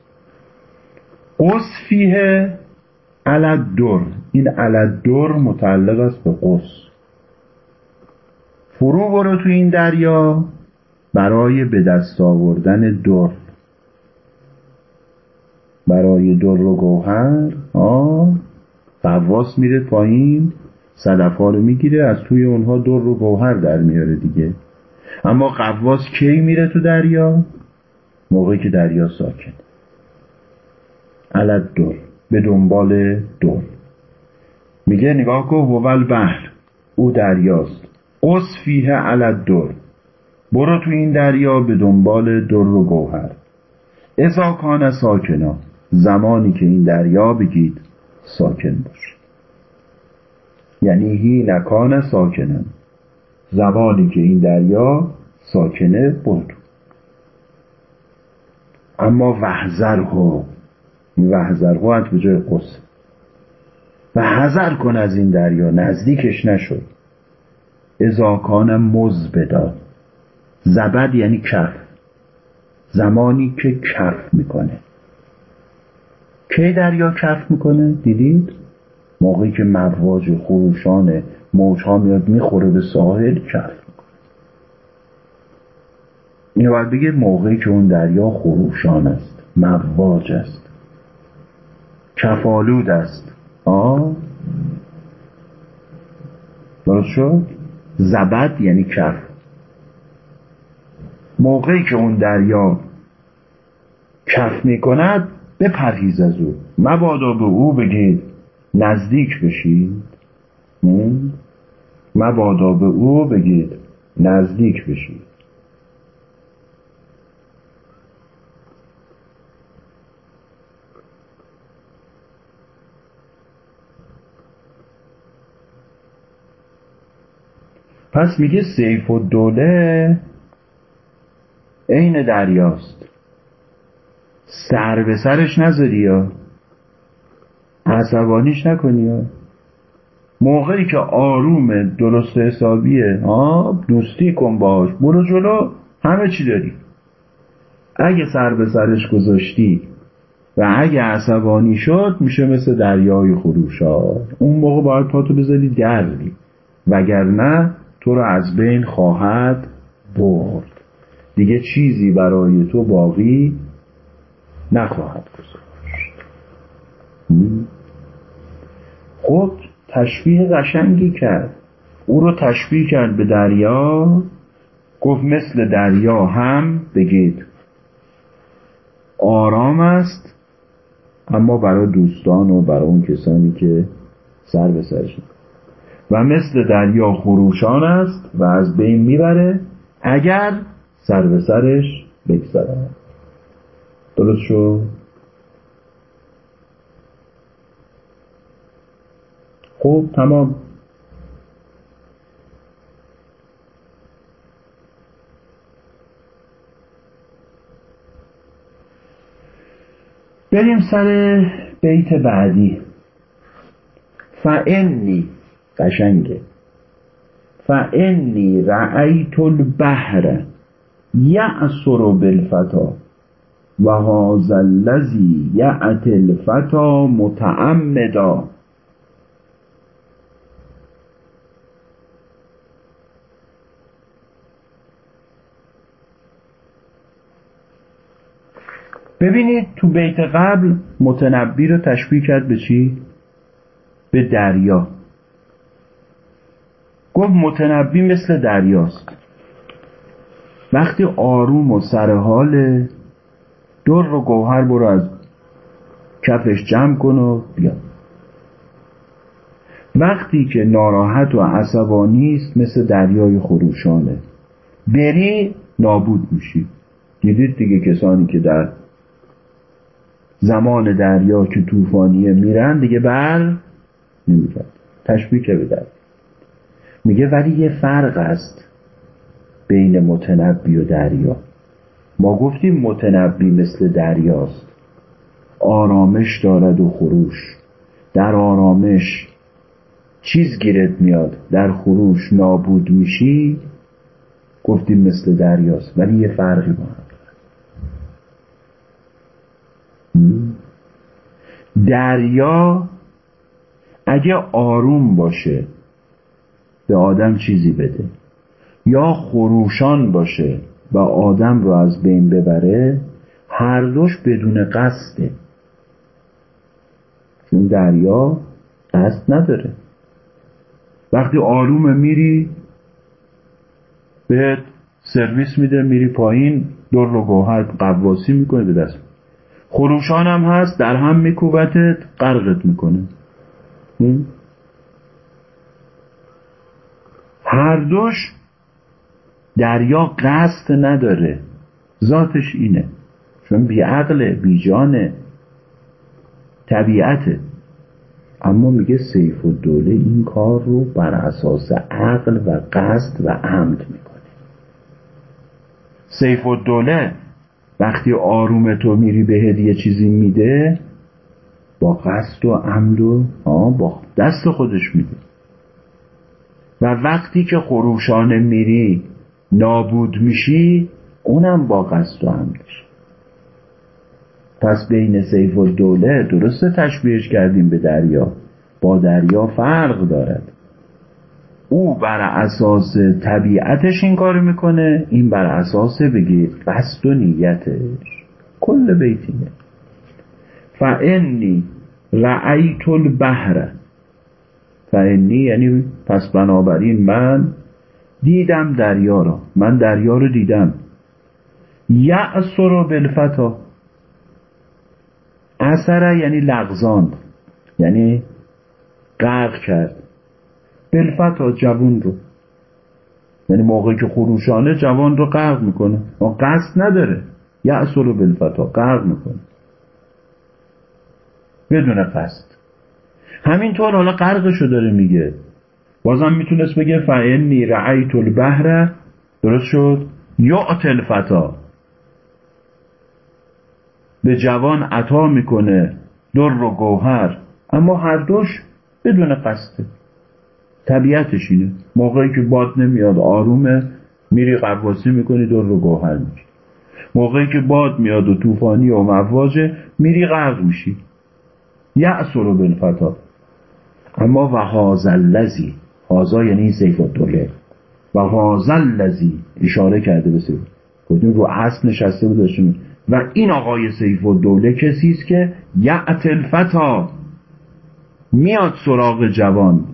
A: قص فیه علدر. این علدر متعلق است به قص فرو برو تو این دریا برای به دست آوردن در. برای در و گوهر آه قواس میره پایین صدف ها رو می‌گیره از توی اونها در و گوهر در میاره دیگه. اما قواس کی میره تو دریا؟ موقعی که دریا ساکن. علد در به دنبال دور میگه نگاه کن هوول بحر. او دریاست. فیه علد دور برو تو این دریا به دنبال در و گوهر. ازا کان ساکنا. زمانی که این دریا بگید ساکن باش. یعنی هی نکان ساکنن. زمانی که این دریا ساکنه برو اما وحذر ها و حذر به جای قصه. و حذر کن از این دریا. نزدیکش نشد. ازاکان مزبدا زبد یعنی کف. زمانی که کف می‌کنه. کی دریا کف می‌کنه؟ دیدید؟ موقعی که مواج خروشان موج ها میاد می‌خوره به ساحل کف. اینو باید بگه موقعی که اون دریا خروشان است مواج است. کفالود است. آه؟ درست شد؟ زبد یعنی کف. موقعی که اون دریا کف می کند بپرهیز از او. مبادا به او بگید نزدیک بشید. مبادا به او بگید نزدیک بشید. پس میگه سیف و دوله عین دریاست. سر به سرش نذاری یا. عصبانیش نکنی یا. موقعی که آروم درست حسابیه ها دوستی کن باش برو جلو همه چی داری. اگه سر به سرش گذاشتی و اگه عصبانی شد میشه مثل دریای خروشا اون موقع باید پاتو بذاری دردی وگرنه تو را از بین خواهد برد. دیگه چیزی برای تو باقی نخواهد گذاشت. خود تشبیه قشنگی کرد. او رو تشبیه کرد به دریا گفت مثل دریا هم بگید آرام است اما برای دوستان و برای اون کسانی که سر به سرشون و مثل دریا خروشان است و از بین می‌بره اگر سر به سرش بگذارد درست شد؟ خوب تمام. بریم سر بیت بعدی. فعنی قشنگه فعنی رأیت البحر یعصر بالفتا و هذا الذی یعت الفتا متعمدا ببینید تو بیت قبل متنبی رو تشبیه کرد به چی؟ به دریا گفت متنبی مثل دریاست. وقتی آروم و سرحال در و گوهر برو از کفش جمع کن و بیا. وقتی که ناراحت و عصبانی است مثل دریای خروشانه. بری نابود میشی. دیدید دیگه کسانی که در زمان دریا که طوفانیه میرن دیگه بر نمیگرد. تشبیه که بدن میگه ولی یه فرق است بین متنبی و دریا. ما گفتیم متنبی مثل دریاست. آرامش دارد و خروش. در آرامش چیز گیرت میاد. در خروش نابود میشی گفتیم مثل دریاست. ولی یه فرقی با دریا اگه آروم باشه به آدم چیزی بده. یا خروشان باشه و آدم رو از بین ببره هر دوش بدون قصده. چون دریا قصد نداره. وقتی آروم میری بهت سرویس میده میری پایین دور رو گوهر قواسی می‌کنه به دست. خروشان هم هست در هم میکوبتت غرقت می‌کنه. هر دوش دریا قصد نداره. ذاتش اینه. چون بیعقله بیجانه طبیعته. اما میگه سیف و دوله این کار رو بر اساس عقل و قصد و عمد می‌کنه. سیف و دوله وقتی آروم تو میری به هدیه چیزی میده با قصد و عمد و با دست خودش میده. و وقتی که خروشانه میری نابود میشی اونم با قصد و عمدش پس بین سیف و دوله درسته تشبیهش کردیم به دریا. با دریا فرق دارد. او بر اساس طبیعتش این کار می‌کنه این بر اساس بگید قصد و نیتش. کل بیتینه فعنی رأیت البحر فعنی یعنی پس بنابراین من دیدم دریا را. من دریا رو دیدم. یعصر بالفتا اثر یعنی لغزاند. یعنی غرق کرد. بلفتا جوون رو. یعنی موقعی که خروشانه جوان رو غرق می‌کنه. ما قصد نداره. یعصر رو بلفتا غرق می‌کنه. بدون قصد. همینطور حالا غرقشو داره میگه. بازم می‌تونست بگه فعنی رعیت البحر. درست شد؟ یعت الفتا. به جوان عطا می‌کنه. در و گوهر. اما هر دوش بدون قصده طبیعتش اینه. موقعی که باد نمیاد آرومه. میری قواسی می‌کنی در رو گوهر میشی. موقعی که باد میاد و طوفانی و مواجه میری غرق میشی. یعصر و بالفتا. اما و هازلزی هازا یعنی سیف دوله و هازلزی اشاره کرده به سیف. گفتیم رو اصل نشسته بود و این آقای سیف و دوله کسی است که یعت الفتا. میاد سراغ جوان.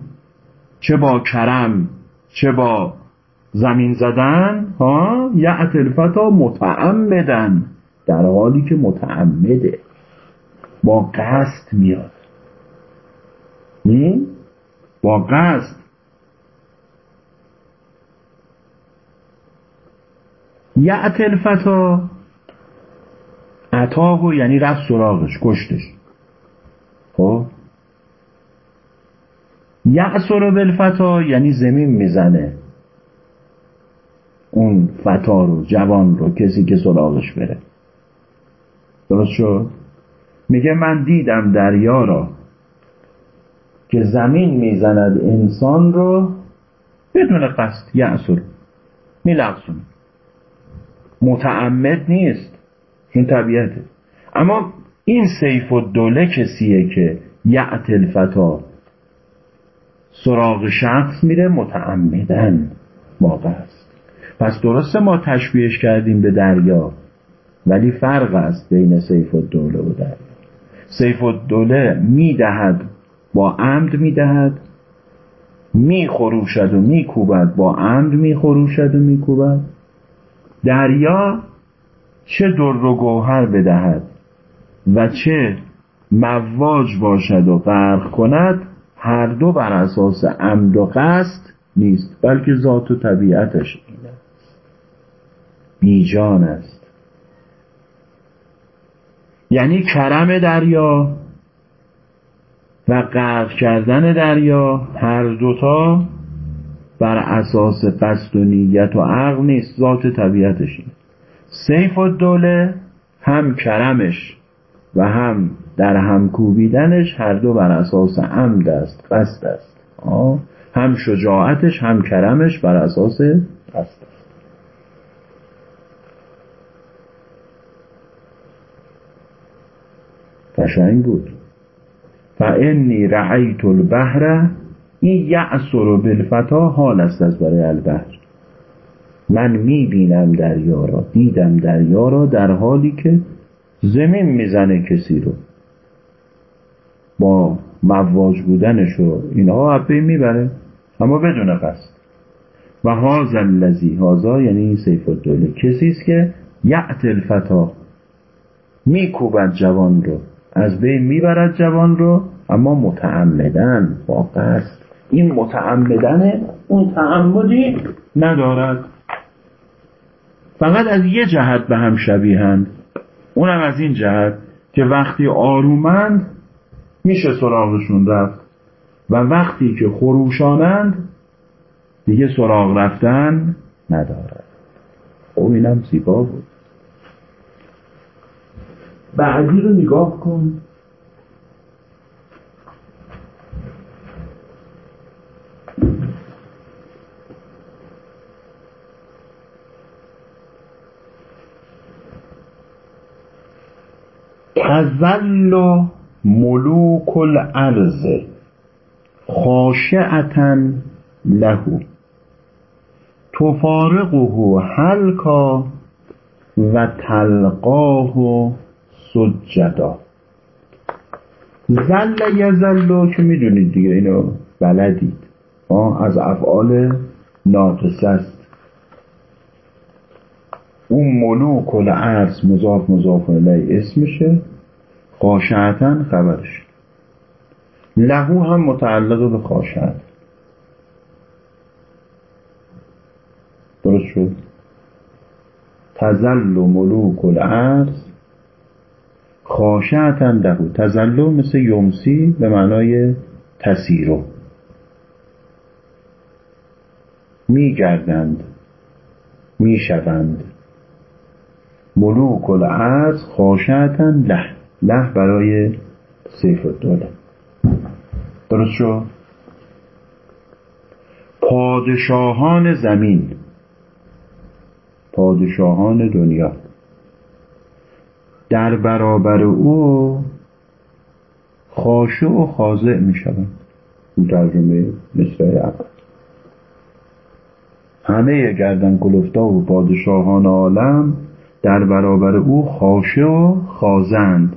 A: چه با کرم چه با زمین زدن ها؟ یعت الفتا متعمدن. در حالی که متعمده. با قصد میاد. با قصد یعت الفتا عطاهو یعنی رفت سراغش کشتش. خب؟ یعصر بالفتا یعنی زمین می‌زنه. اون فتا رو جوان رو کسی که سراغش بره. درست شد؟ میگه من دیدم دریا را. که زمین می‌زند انسان رو بدون قصد یعصر میلغزونه متعمد نیست این طبیعته. اما این سیف و دوله کسیه که یعت الفتا سراغ شخص میره متعمدن واقع است. پس درسته ما تشبیهش کردیم به دریا ولی فرق است بین سیف و دوله و دریا. سیف و دوله می‌دهد با عمد می‌دهد میخروشد و میکوبد با عمد میخروشد و میکوبد. دریا چه در و گوهر بدهد و چه مواج باشد و غرق کند هر دو بر اساس عمد و قصد نیست بلکه ذات و طبیعتش بیجان است. یعنی کرم دریا و غرق کردن دریا هر دوتا بر اساس قصد و نیت و عقل نیست ذات طبیعتش سیف و دوله هم کرمش و هم در هم کوبیدنش هر دو بر اساس عمد است قصد است. آه. هم شجاعتش هم کرمش بر اساس قصد است. قشنگ بود. فانی رعیت البحر این یعصر بالفتا حال است از برای البحر. من می‌بینم دریا را دیدم دریا را در حالی که زمین می‌زنه کسی رو. با مواج بودنش و اینها حبه می‌بره. اما بدون قصد. و هاز الذی هازا یعنی این سیف الدوله. کسی است که یعت الفتا میکوبد جوان رو. از بین می‌برد جوان رو اما متعمدن با قصد این متعمدن اون تعمدی ندارد. فقط از یه جهت به هم شبیهند اونم از این جهت که وقتی آرومند میشه سراغشون رفت و وقتی که خروشانند دیگه سراغ رفتن ندارد. او اینم زیبا بود. بعدی رو نگاه کن. تزل ملوک الارض خاشعتا له. تفارقه حلقا و تلقاه سجدا زل یزلو که می‌دونید دیگه اینو بلدید. از افعال ناقصه است اون ملوک الارض مضاف مضاف الیه اسمشه. خاشعتا خبرش. لهو هم متعلق به خاشعت. درست شد؟ تزل ملوک الارض خاشعتا لهو تزلو مثل یمسی به معنای تسیرو. میگردند می‌شوند. ملوک الارض خاشعتا له له برای سیف الدوله. درست شد پادشاهان زمین پادشاهان دنیا. در برابر او خاشع و خاضع می شوند ترجمه مصرع اول همه گردن کلفتا و پادشاهان عالم در برابر او خاشع و خازند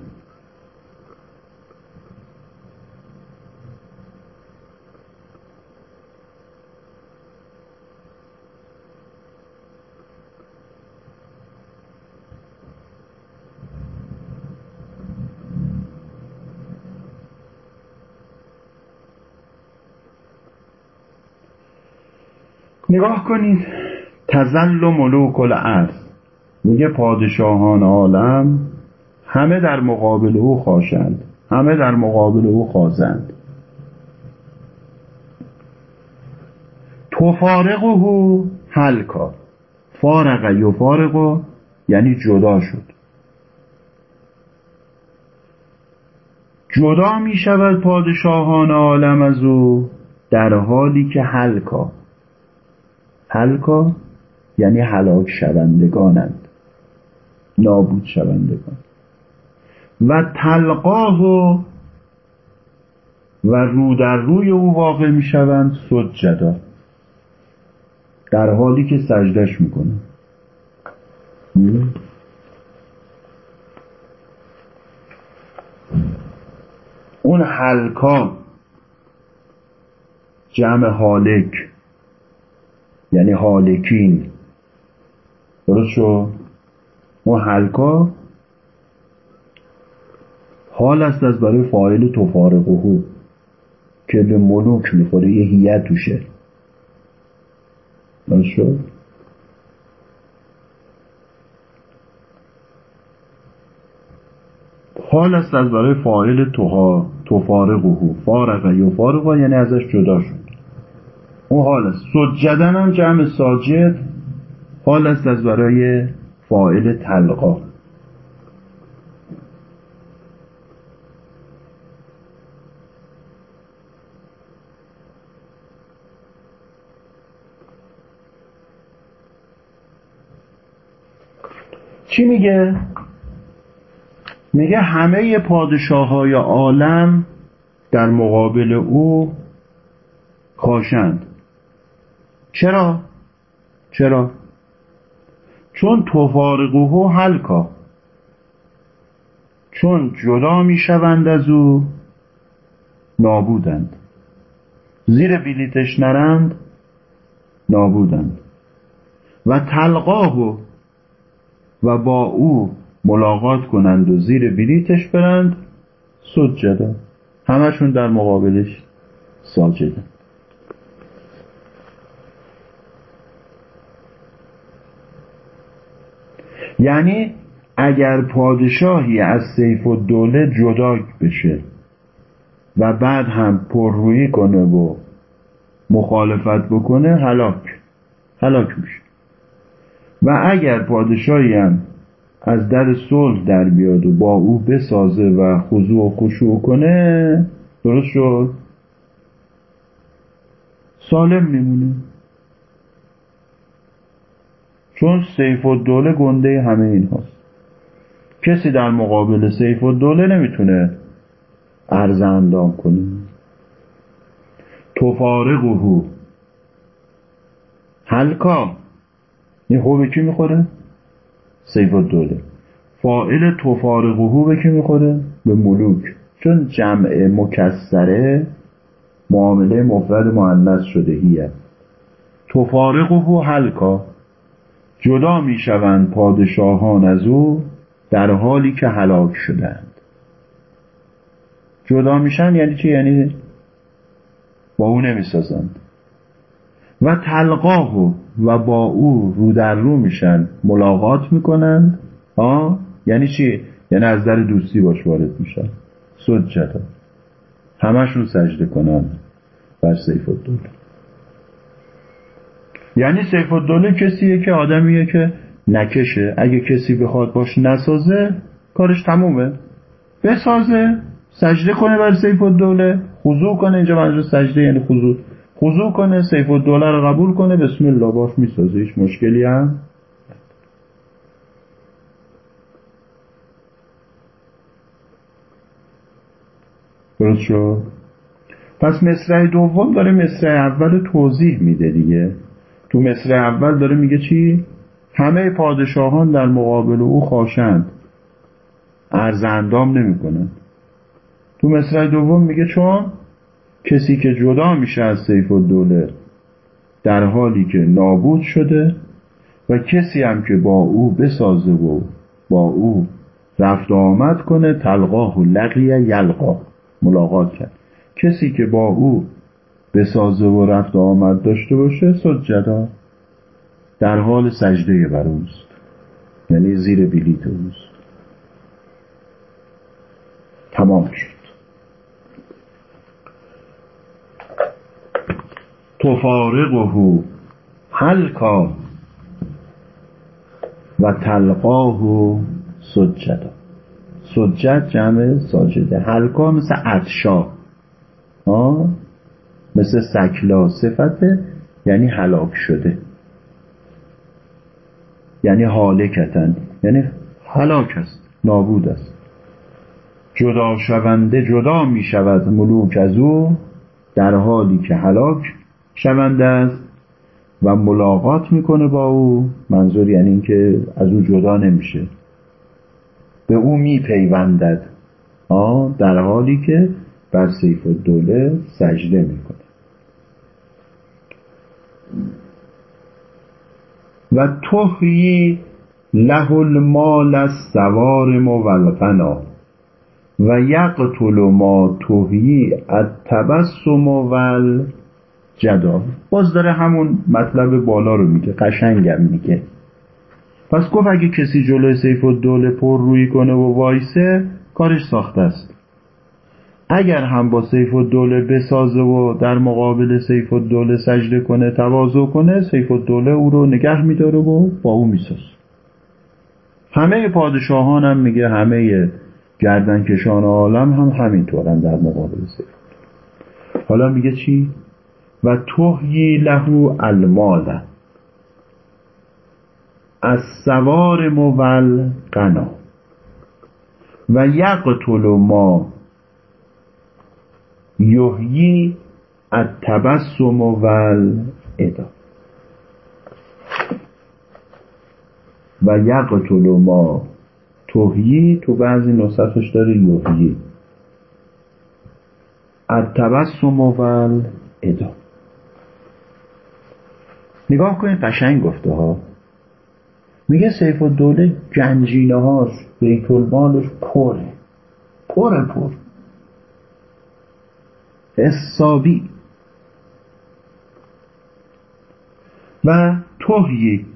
A: نگاه کنید. تزل ملوک الارض. میگه پادشاهان عالم همه در مقابل او خاشند. همه در مقابل او خازند تفارقه حلکا فارق یفارق یعنی جدا شد. جدا می شود پادشاهان عالم از او در حالی که حلکا حلکا یعنی هلاک شوندگانند. نابود شوندگان. و تلقاه و رو در روی او واقع می شوند سجدا. در حالی که سجدش می‌کنه. اون حلکا جمع حالک یعنی حالکین. درست شد اون حلکا حال است از برای فاعل تفارقه که به ملوک می‌خوره یه هیت توشه. درست شد؟ حال است از برای فاعل توها تفارقه فارق یفارق یعنی ازش جدا شد. اون حال است. سجدن هم جمع ساجد حال است از برای فاعل تلقا. چی میگه؟ میگه همه پادشاه های عالم در مقابل او خاشند. چرا؟ چرا؟ چون تفارقه حلکا. چون جدا می‌شوند از او نابودند. زیر بلیتش نرند نابودند. و تلقاه و با او ملاقات کنند و زیر بلیتش برند سجده همشون در مقابلش ساجدن یعنی اگر پادشاهی از سیف و دوله جدا بشه و بعد هم پررویی کنه و مخالفت بکنه هلاک هلاک میشه. و اگر پادشاهی هم از در صلح در بیاد و با او بسازه و خضوع و خشوع کنه درست شد؟ سالم میمونه. چون سیف و دوله گنده همه این هاست کسی در مقابل سیف و دوله نمی‌تونه عرض اندام کنه. تفارقه حلکا این خوبه کی می‌خوره؟ سیف دوله فائل تفارقه به کی می‌خوره؟ به ملوک. چون جمع مکسره معامله مفرد مؤنث شده هیه. تفارقه حلکا جدا می‌شوند پادشاهان از او در حالی که هلاک شدند. جدا میشن یعنی چی؟ یعنی با او نمی‌سازند. و تلقاه و با او رو در رو میشن ملاقات می‌کنند آه یعنی چی؟ یعنی از در دوستی باش وارد میشن. سجدا همشون سجده کنند بر سیف الدوله. یعنی سیف الدوله کسیه که آدمیه که نکشه. اگه کسی بخواد باش نسازه کارش تمومه. بسازه سجده کنه بر سیف الدوله. خضوع کنه اینجا منظور سجده یعنی خضوع. خضوع کنه سیف الدوله رو قبول کنه بسم الله باش می‌سازه هیچ مشکلی هم درست شد؟ پس مصرع دوم داره مصرع اول توضیح میده دیگه. تو مصرع اول داره میگه چی؟ همه پادشاهان در مقابل او خاشند. ارز اندام نمی‌کنن تو مصرع دوم میگه چون؟ کسی که جدا میشه از سیف الدوله در حالی که نابود شده و کسی هم که با او بسازه و با او رفت آمد کنه تلقاه و لقیه یلقا ملاقات کرد. کسی که با او بسازه و رفت آمد داشته باشه سجدا در حال سجده بر اوست. یعنی زیر بلیت اوست. تمام شد. تفارقه حلکا و تلقاه سجدا سجد جمع ساجده. حلقا مثل عطشا. مثل سکلا صفته یعنی هلاک شده. یعنی حالکتن. یعنی هلاک است. نابود است. جدا شونده جدا می شود ملوک از او در حالی که هلاک شونده است و ملاقات می‌کنه با او. منظور یعنی اینکه از او جدا نمیشه. به او میپیوندد در حالی که بر سیف الدوله سجده می‌کنه و تحیی له المال السوارم والغنا و یقتل ما تحیی التبسم والجدا باز داره همون مطلب بالا رو میگه قشنگم میگه. پس گفت اگه کسی جلوی سیف الدوله پررویی کنه و وایسه کارش ساخته است. اگر هم با سیف الدوله بسازه و در مقابل سیف الدوله سجده کنه تواضع کنه سیف الدوله او رو نگه میداره و با او میسازه همه پادشاهان هم میگه همه گردن کشان عالم هم همینطورن در مقابل سیف حالا میگه چی؟ وتحيي له المال. از سوار مول قنا و یقتل ما یحیی التبسم والادا و یقتل ما. توهیی تو بعضی نسخش داره یحیی. التبسم والادا نگاه کنید قشنگ گفته ها. میگه سیف الدوله گنجینه هاش بیت المالش پره. پره پر حسابی. و توهی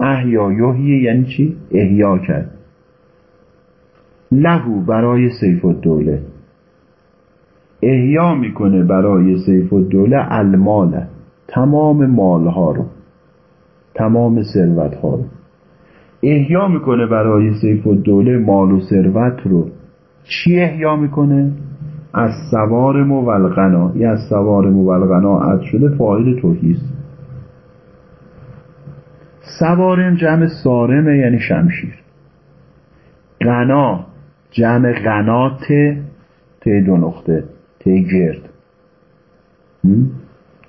A: احیا یحیی یعنی چی؟ احیا کرد. لهو برای سیف الدوله. احیا می‌کنه برای سیف الدوله المال تمام مالها رو تمام ثروت ها رو. احیا می‌کنه برای سیف الدوله مال و ثروت رو. چی احیا می‌کنه؟ از سوار مولغنا یه از سوار مولغنا عد شده فاعل توحیست سوارم جمع سارمه یعنی شمشیر. غنا جمع غنات ته دو نقطه ته گرد.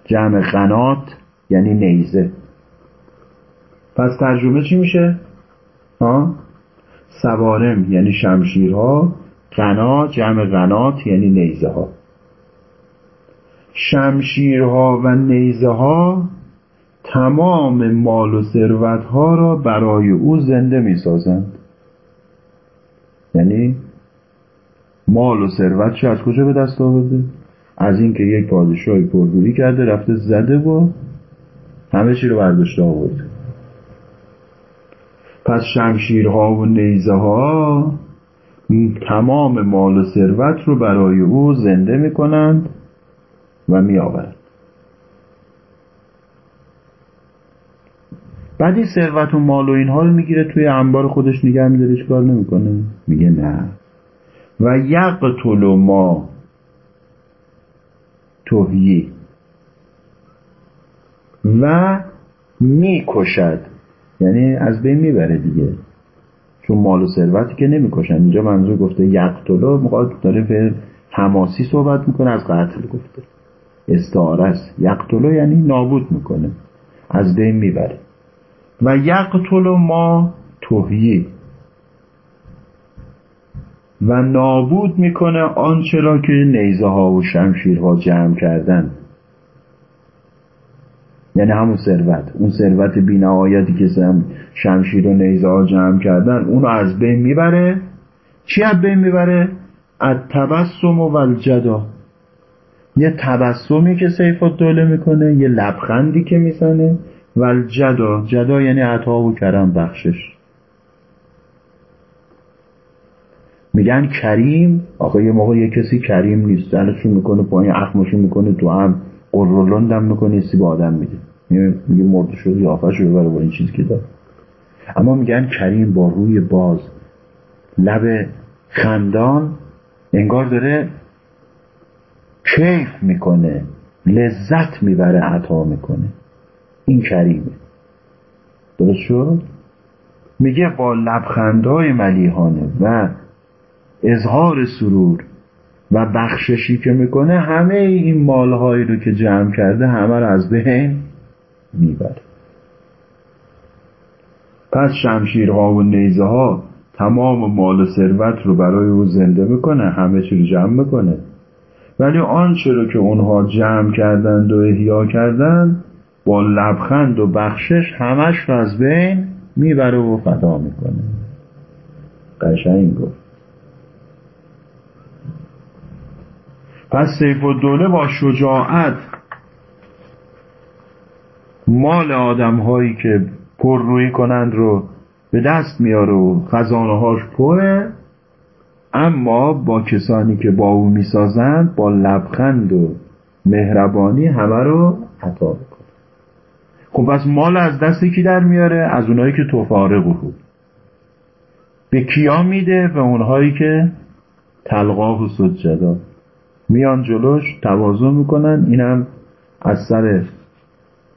A: جمع غنات یعنی نیزه. پس ترجمه چی میشه؟ ها؟ سوارم یعنی شمشیرها. غنا جمع غنات یعنی نیزه ها شمشیرها و نیزه ها تمام مال و ثروت ها را برای او زنده می سازند یعنی مال و ثروت از کجا به دست آورده؟ از اینکه یک پادشاهی پرگویی کرده رفته زده و همه چی رو برداشته آورده. پس شمشیرها و نیزه ها تمام مال و ثروت رو برای او زنده می‌کنند و میآورند. بعد این ثروت و مال و اینها رو می‌گیره توی انبار خودش نگه میداره کار نمی‌کنه. میگه نه. و یقتل ما توهیی و می‌کشد. یعنی از بین می‌بره دیگه. چون مال و ثروتی که نمی‌کشن. اینجا منظور گفته یقتلو می‌خواد داره به حماسی صحبت می‌کنه از قتل گفته. استعاره است. یقتلو یعنی نابود می‌کنه. از بین می‌بره. و یقتلو ما توهیه. و نابود می‌کنه آنچه را که نیزه ها و شمشیرها جمع کردن. یعنی همون ثروت. اون ثروت بینهایتی که شمشیر و نیزه ها جمع کردن اون از بین می‌بره. چی از بین می‌بره؟ از تبسم و الجدا یه تبسمی که سیف دوله می‌کنه یه لبخندی که می‌زنه. و جدا جدا یعنی عطا و کرم بخشش. میگن کریم. آخه یه موقع یه کسی کریم نیست. دلشون می‌کنه پایین اخمشون می‌کنه تو هم قرولندم می‌کنه سی به آدم میده. میگه مرده شد یافش رو ببره با این چیزی که داره. اما میگن کریم با روی باز لب خندان انگار داره کیف می‌کنه لذت می‌بره عطا می‌کنه. این کریمه. درست شد؟ میگه با لبخندهای ملیحانه و اظهار سرور و بخششی که می‌کنه همه این مالهایی رو که جمع کرده همه رو از بین می‌بره. پس شمشیرها و نیزه ها تمام مال و ثروت رو برای او زنده می‌کنه همه چی رو جمع می‌کنه. ولی آنچه رو که اونها جمع کردند و احیا کردند با لبخند و بخشش همش رو از بین می‌بره و فدا می‌کنه. قشنگ گفت. پس سیف و دوله با شجاعت مال آدم هایی که پر روی کنند رو به دست میاره و خزانه هاش پره اما با کسانی که با او می‌سازند با لبخند و مهربانی همه رو عطا می‌کنه. خب پس مال از دست کی در میاره؟ از اونایی که تو فارغ به کیا میده؟ به اونهایی که تلقاه و سجدا میان جلوش تواضع می‌کنن. اینم از سر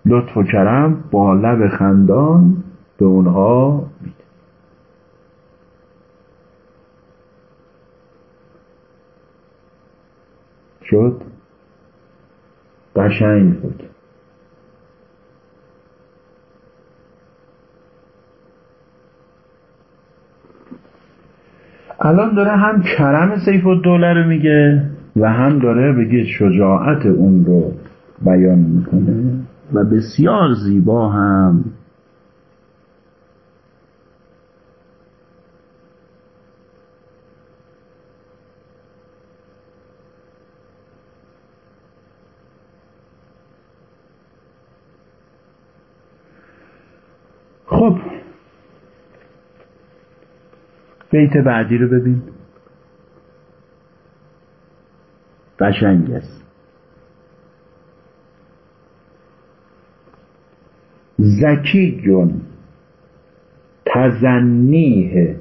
A: لطف و کرم با لب خندان به اونها میده. شد؟ قشنگ بود. الان داره هم کرم سیف الدوله رو میگه. و هم داره بگه شجاعت اون رو بیان می‌کنه. و بسیار زیبا هم. خب. بیت بعدی رو ببین. قشنگ است. زکیون تزنیه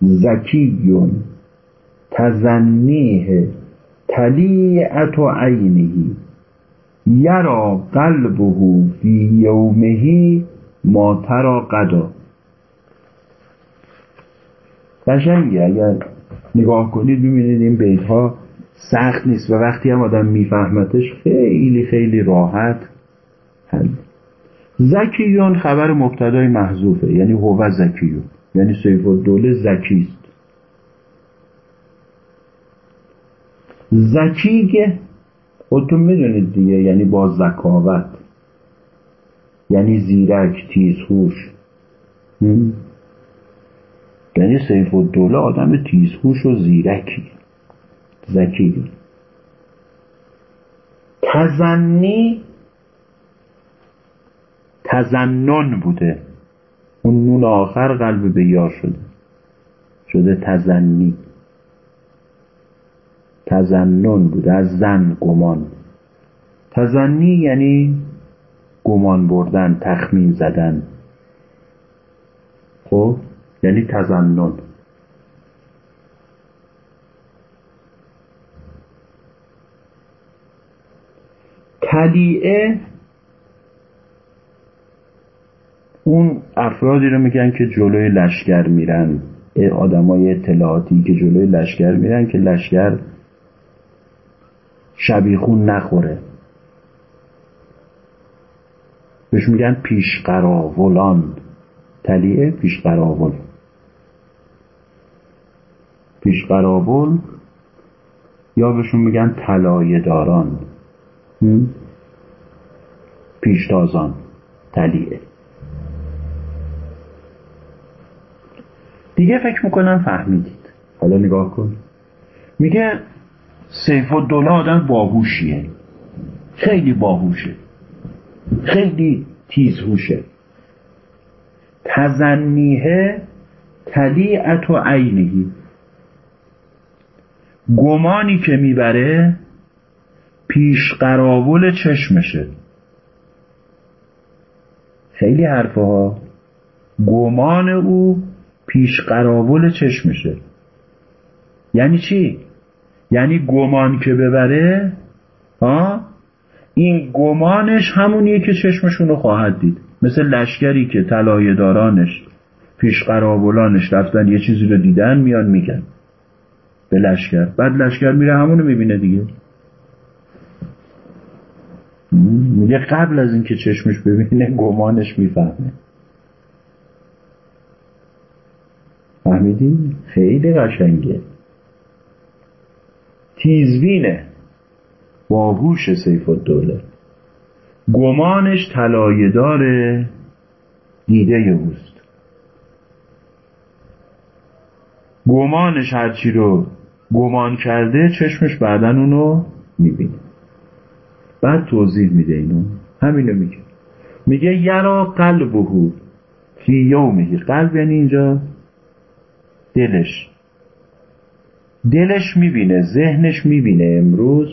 A: زکیون تزنیه تلیعت عینهی یرا قلبه فی یومهی ما ترا قدا قشنگه اگر نگاه کنید ببینید این بیت ها سخت نیست و وقتی هم آدم میفهمتش خیلی خیلی راحت حل. زکیون خبر مبتدای محذوفه یعنی هو زکیون یعنی سیف الدوله زکیست زکیگه خودتون می‌دونید دیگه یعنی با زکاوت یعنی زیرک تیزهوش یعنی سیف الدوله آدم تیزهوش و زیرکی. زکی تزنی تزنن بوده. اون نون آخر قلب به یار شده. شده تزنی. تزنن بوده. از زن گمان. تزنی یعنی گمان بردن تخمین زدن. خب؟ یعنی تزنن. تلیعه اون افرادی رو میگن که جلوی لشکر میرن. آدمای اطلاعاتی که جلوی لشکر میرن که لشکر شبیخون نخوره. بهش میگن پیش قراولان تلیعه پیش قراول پیش قراول یا بهشون میگن طلایه داران پیشتازان. تلیعه دیگه فکر می‌کنم فهمیدید. حالا نگاه کن. میگه سیف و دوله آدم باهوشیه. خیلی باهوشه. خیلی تیزهوشه. تزنیه تلیعت و عینهی. گمانی که می‌بره پیش قراول چشمشه. خیلی حرفه ها گمان او پیش قراول چشمشه. یعنی چی؟ یعنی گمان که ببره ها؟ این گمانش همونیه که چشمشون رو خواهد دید. مثل لشکری که طلایه دارانش پیش قراولانش رفتن یه چیزی رو دیدن میان میگن. به لشکر. بعد لشکر میره همونو می‌بینه دیگه. میگه قبل از اینکه چشمش ببینه گمانش می‌فهمه. فهمیدی؟ خیلی قشنگه. تیزبینه. باهوش سیف الدوله. گمانش طلایه‌دار دیده اوست. گمانش هرچی رو گمان کرده چشمش بعدا اونو می‌بینه. بعد توضیح میده اینو. همینو میگه. میگه یرا قلبهو فی یومهی قلب یعنی اینجا دلش. دلش می‌بینه ذهنش می‌بینه امروز.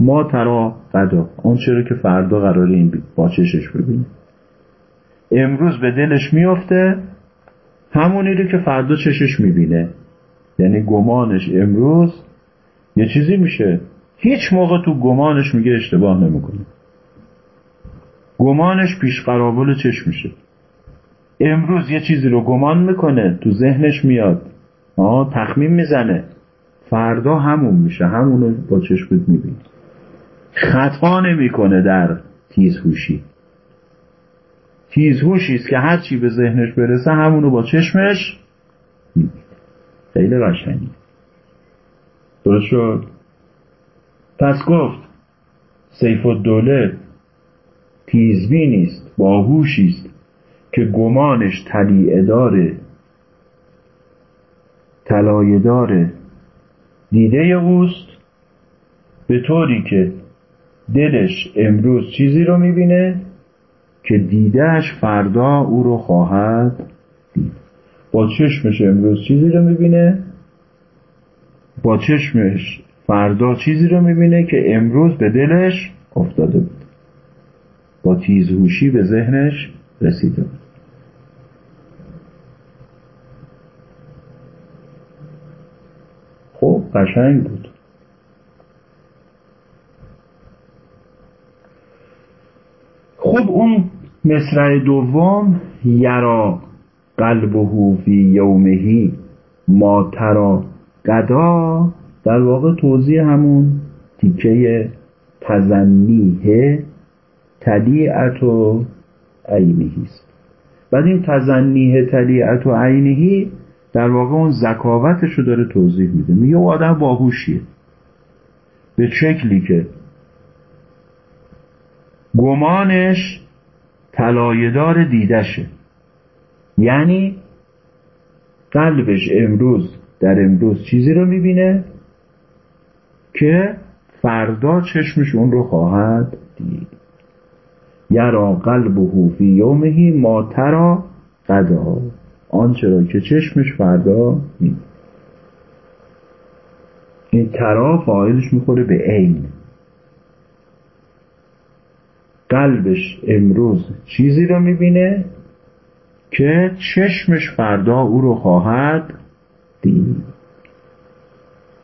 A: ما ترا قدا. اون چرا که فردا قراره این با چشش ببینه. امروز به دلش میفته همونی رو که فردا چشش می‌بینه. یعنی گمانش امروز یه چیزی میشه. هیچ موقع تو گمانش میگه اشتباه نمی‌کنه. گمانش پیش قرابل چشم میشه. امروز یه چیزی رو گمان می‌کنه تو ذهنش میاد. آه تخمین می‌زنه. فردا همون میشه همونو با چشمت می‌بینی خطا نمی‌کنه در تیزهوشی. تیزهوشی است که هرچی به ذهنش برسه همونو با چشمش خیلی قشنگی درست شد؟ پس گفت سیف الدوله تیزبینی است باهوشی است که گمانش تلیعه داره طلایه داره. دیده اوست به طوری که دلش امروز چیزی رو می‌بینه که دیدهش فردا او رو خواهد دید. با چشمش امروز چیزی رو می‌بینه؟ با چشمش فردا چیزی رو می‌بینه که امروز به دلش افتاده بود. با تیزهوشی به ذهنش رسیده بود. خب قشنگ بود. خب اون مصرع دوم یرا قلبه فی یومهی ما ترا قدا در واقع توضیح همون تیکه تزنیه تلیعت و عینهی است. بعد این تزنیه تلیعت و عینهی در واقع اون ذکاوتش رو داره توضیح میده. میگه او آدم باهوشیه. به شکلی که گمانش طلایه‌دار دیدشه. یعنی قلبش امروز در امروز چیزی رو می‌بینه که فردا چشمش اون رو خواهد دید. یرا قلبه فی یومهی ما ترا قدا. آنچه را که چشمش فردا می این ترا فایلش می‌خوره به عین. قلبش امروز چیزی رو می‌بینه که چشمش فردا او رو خواهد دید.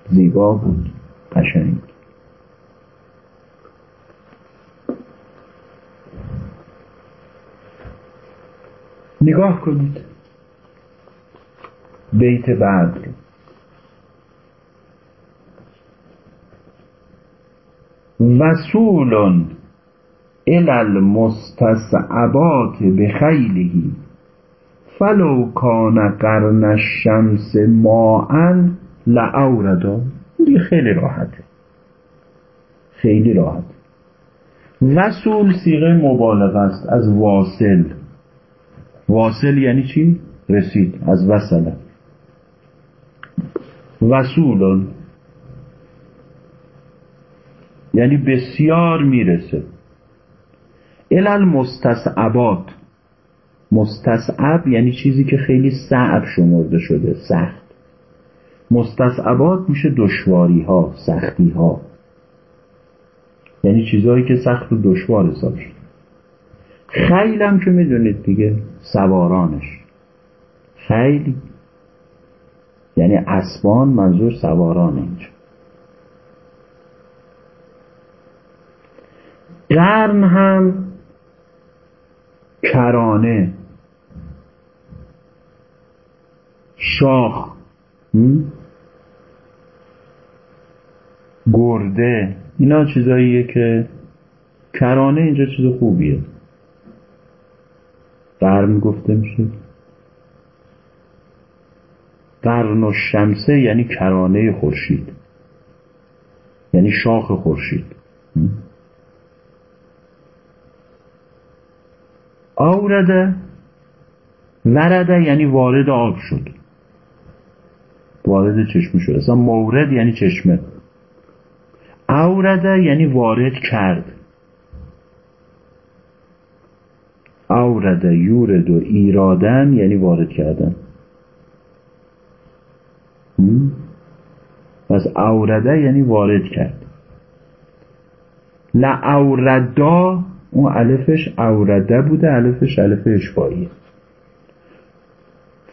A: زیبا بود. قشنگ. نگاه کنید. بیت بعد. وسول الى المستصعبات بخیله. فلو کان قرن الشمس ماعا لعوردا خیلی راحته. خیلی راحت وصول سیغه مبالغه است از واصل. واصل یعنی چی؟ رسید. از وصله وصول یعنی بسیار می‌رسه. الال مستصعبات مستصعب یعنی چیزی که خیلی صعب شمرده شده. سخت. مستصعبات میشه دشواری ها سختی ها یعنی چیزهایی که سخت و دشوار حساب شد خیلم که می‌دونید دیگه سوارانش. خیلی. یعنی اسبان منظور سواران اینجا. قرن هم کرانه. شاخ. گرده. اینا چیزاییه که کرانه اینجا چیز خوبیه. قرن گفته میشه. قرن و شمسه یعنی کرانه خورشید. یعنی شاخ خورشید. آورده ورده یعنی وارد آب شد. وارد چشمه شد. اصلا مورد یعنی چشمه. اورده یعنی وارد کرد. اورده یورد و ایرادن یعنی وارد کردن. پس اورده یعنی وارد کرد. لعوردا اون الفش اورده بوده الفش الف اشباهیه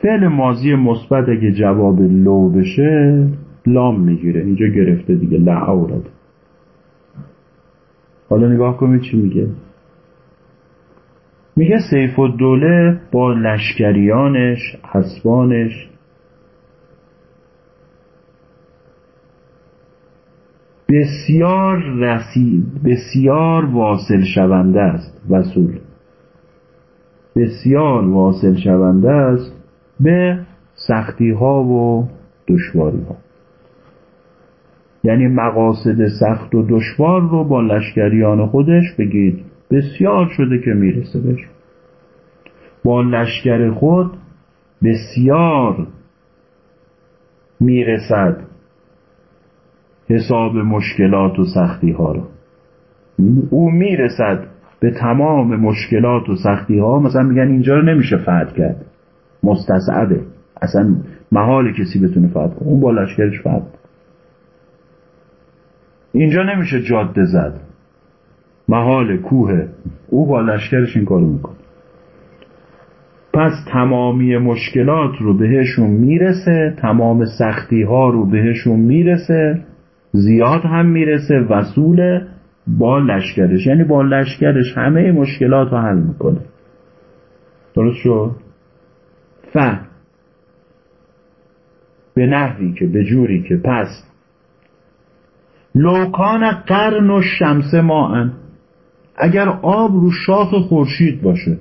A: فعل ماضی مثبت اگه جواب لو بشه لام می‌گیره. اینجا گرفته دیگه لعورد حالا نگاه کنید چی میگه. میگه سیف و دوله با لشکریانش حسبانش. بسیار رسید بسیار واصل شونده است وصول بسیار واصل شونده است. به سختی ها و دشواری ها یعنی مقاصد سخت و دشوار رو با لشکریان خودش بگید بسیار شده که می‌رسه بهش. با لشکر خود بسیار می‌رسد حساب مشکلات و سختی ها رو. او می‌رسد به تمام مشکلات و سختی ها مثلا میگن اینجا رو نمیشه فتح کرد. مستصعبه. اصلا محال کسی بتونه فتح کنه. اون با لشکرش فتح اینجا نمیشه جاده زد. محال کوه او با لشکرش این کارو می‌کنه. پس تمامی مشکلات رو بهشون می‌رسه تمام سختی ها رو بهشون می‌رسه زیاد هم می‌رسه وصول با لشکرش. یعنی با لشکرش همه مشکلات رو حل می‌کنه. درست شد؟ ف به نحوی که به جوری که. پس لوکان قرن و شمس ماهن اگر آب رو شاخ خورشید باشه.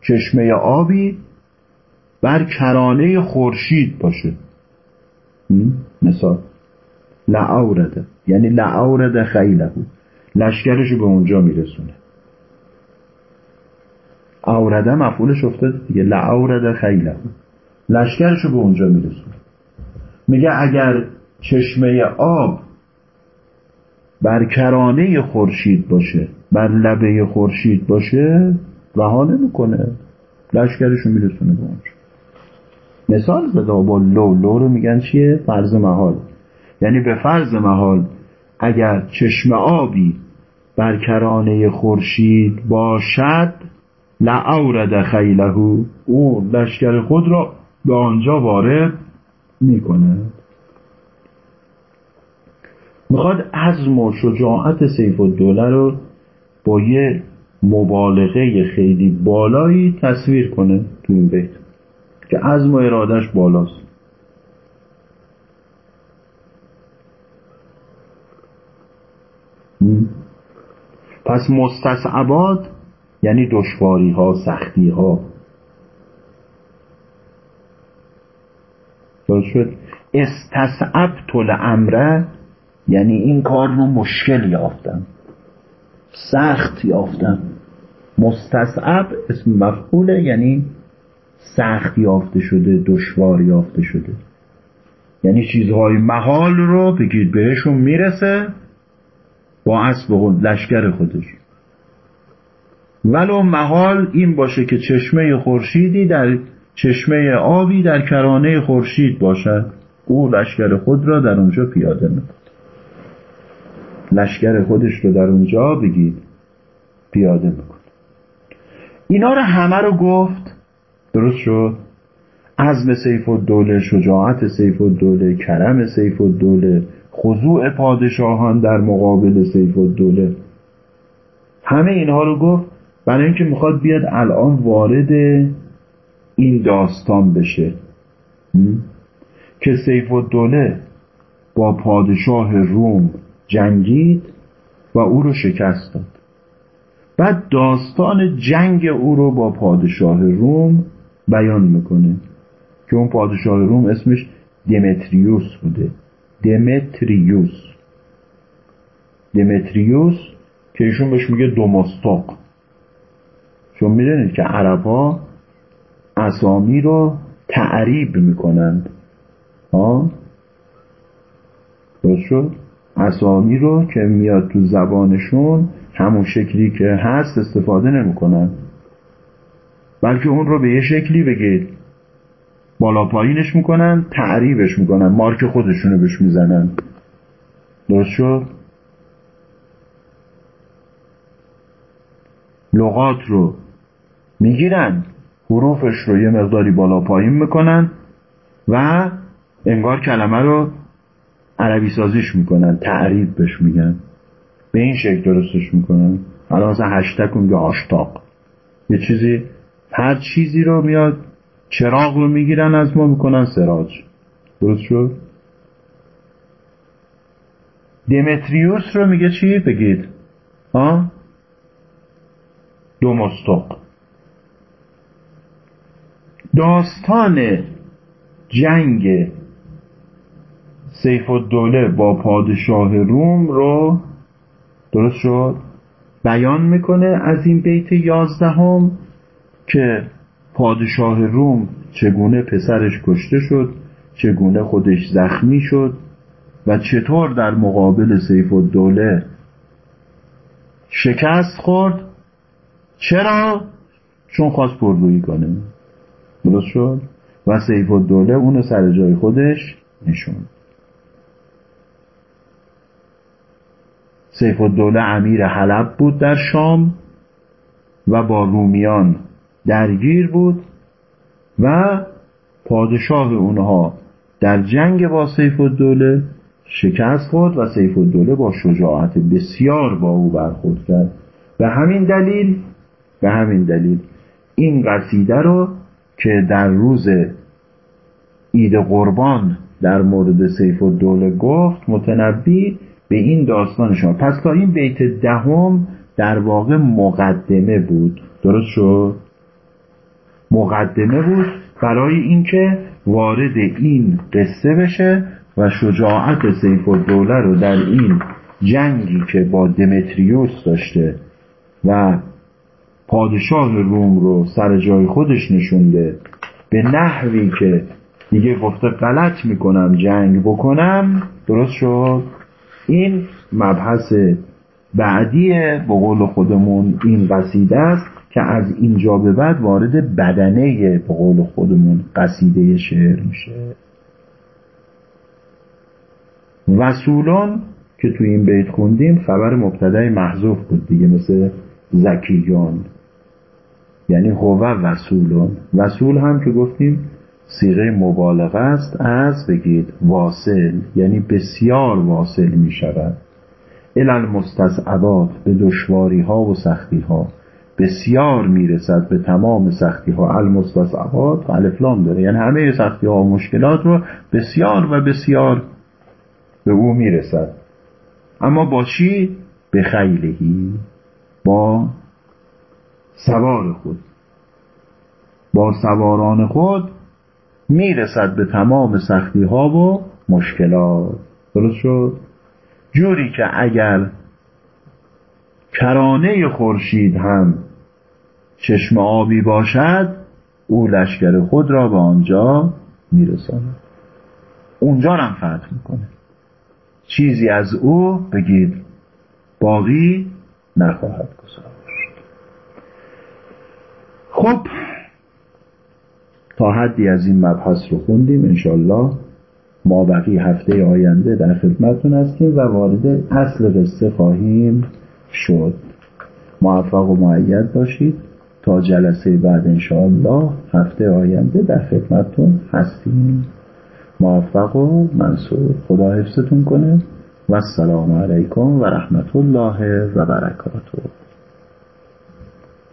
A: چشمه آبی بر کرانه خورشید باشه. مثال. لعورده. یعنی لعورده خیله لشکرش به اونجا میرسونه. اورده مفعولش افتاده دیگه. لعورده خیله. لشکرش به اونجا میرسونه. میگه اگر چشمه آب بر کرانه خورشید باشه بر لبه خورشید باشه رها نمی‌کنه. لشکرشو میرسونه به اونجا. مثال زده با لو لو رو میگن چیه؟ فرض محال. یعنی به فرض محال اگر چشم آبی بر کرانه خورشید باشد لعورد خیله او لشکر خود را به آنجا وارد می‌کنه می‌خواد عزم و شجاعت سیف الدوله رو با یه مبالغه خیلی بالایی تصویر کنه تو این بیت که عزم و ارادش بالاست. پس مستصعبات یعنی دشواری ها سختی ها شد؟ استصعبت الامره یعنی این کار رو مشکل یافتم. سخت یافتم. مستصعب اسم مفعوله یعنی سخت یافته شده دشوار یافته شده. یعنی چیزهای محال رو بگید بهشون می‌رسه با اسب لشکر خودش. ولو محال این باشه که چشمه خورشیدی در چشمه آبی در کرانه خورشید باشد. او لشکر خود را در اونجا پیاده می‌کند. لشکر خودش رو در اونجا بگید پیاده میکن اینا رو همه رو گفت. درست شد؟ عزم سیف و دوله شجاعت سیف و دوله کرم سیف و دوله خضوع پادشاهان در مقابل سیف و دوله همه اینها رو گفت. برای اینکه می‌خواد بیاد الان وارد این داستان بشه. که سیف و دوله با پادشاه روم جنگید و او رو شکست داد. بعد داستان جنگ او رو با پادشاه روم بیان می‌کنه. که اون پادشاه روم اسمش دمتریوس بوده. دمتریوس. دمتریوس که ایشون بهش میگه دوماستاق چون می‌دونید که عرب ها اسامی رو تعریب می‌کنند. ها؟ درست شد؟ اسامی رو که میاد تو زبانشون همون شکلی که هست استفاده نمی‌کنن. بلکه اون رو به یه شکلی بگید. بالا پایینش می‌کنن تعریبش می‌کنن مارک خودشونو بهش می‌زنن. درست شد؟ لغات رو می‌گیرن. حروفش رو یه مقداری بالا پایین می‌کنن و انگار کلمه رو عربی سازیش می‌کنن. تعریب بهش میگن. به این شکل درستش می‌کنن. الان مثلا هشتک میگه آشتاق. یه چیزی هر چیزی رو میاد چراغ رو می‌گیرن از ما می‌کنن سراج. درست شد؟ دمتریوس رو میگه چی؟ بگید. ها؟ دومستق. داستان جنگ سیف الدوله با پادشاه روم رو درست شد؟ بیان می‌کنه از این بیت یازدهم که پادشاه روم چگونه پسرش کشته شد چگونه خودش زخمی شد و چطور در مقابل سیف الدوله شکست خورد؟ چرا؟ چون خواست پرگویی کنه. درست شد؟ و سیف الدوله اونو سر جای خودش نشوند. سیف الدوله امیر حلب بود در شام و با رومیان درگیر بود و پادشاه اونها در جنگ با سیف الدوله شکست خورد و سیف الدوله با شجاعت بسیار با او برخورد کرد. به همین دلیل به همین دلیل این قصیده رو که در روز عید قربان در مورد سیف الدوله گفت متنبی به این داستان شما. پس تا این بیت دهم در واقع مقدمه بود. درست شد؟ مقدمه بود برای اینکه وارد این قصه بشه و شجاعت سیف الدوله رو در این جنگی که با دمتریوس داشته و پادشاه روم رو سر جای خودش نشونده به نحوی که دیگه گفته غلط می‌کنم جنگ بکنم درست شد؟ این مبحث بعدی به قول خودمون این قصیده است که از اینجا به بعد وارد بدنه به قول خودمون قصیده شعر میشه. وسولان که تو این بیت خوندیم خبر مبتدای محذوف بود دیگه مثل زکیان. یعنی هو وسولون وسول هم که گفتیم سیغه مبالغه است از بگید واصل یعنی بسیار واصل می شود الال مستصعبات به دشواری ها و سختی ها بسیار می‌رسد به تمام سختی ها المستصعبات الفلام داره. یعنی همه سختی ها و مشکلات رو بسیار و بسیار به او می‌رسد. اما با چی؟ به خیلهی با سوار خود. با سواران خود می‌رسد به تمام سختی ها و مشکلات. درست شد؟ جوری که اگر کرانه خورشید هم چشم آبی باشد او لشکر خود را به آنجا میرساند. اونجا هم فتح می‌کنه. چیزی از او بگید باقی نخواهد گذاشت خب تا حدی از این مبحث رو خوندیم انشالله ما بقی هفته آینده در خدمتتون هستیم و وارد اصل قصه خواهیم شد. موفق و معید باشید. تا جلسه بعد انشاءالله هفته آینده در خدمتتون هستیم. موفق و منصور. خدا حفظتون کنه. و السلام علیکم و رحمت الله و برکاته.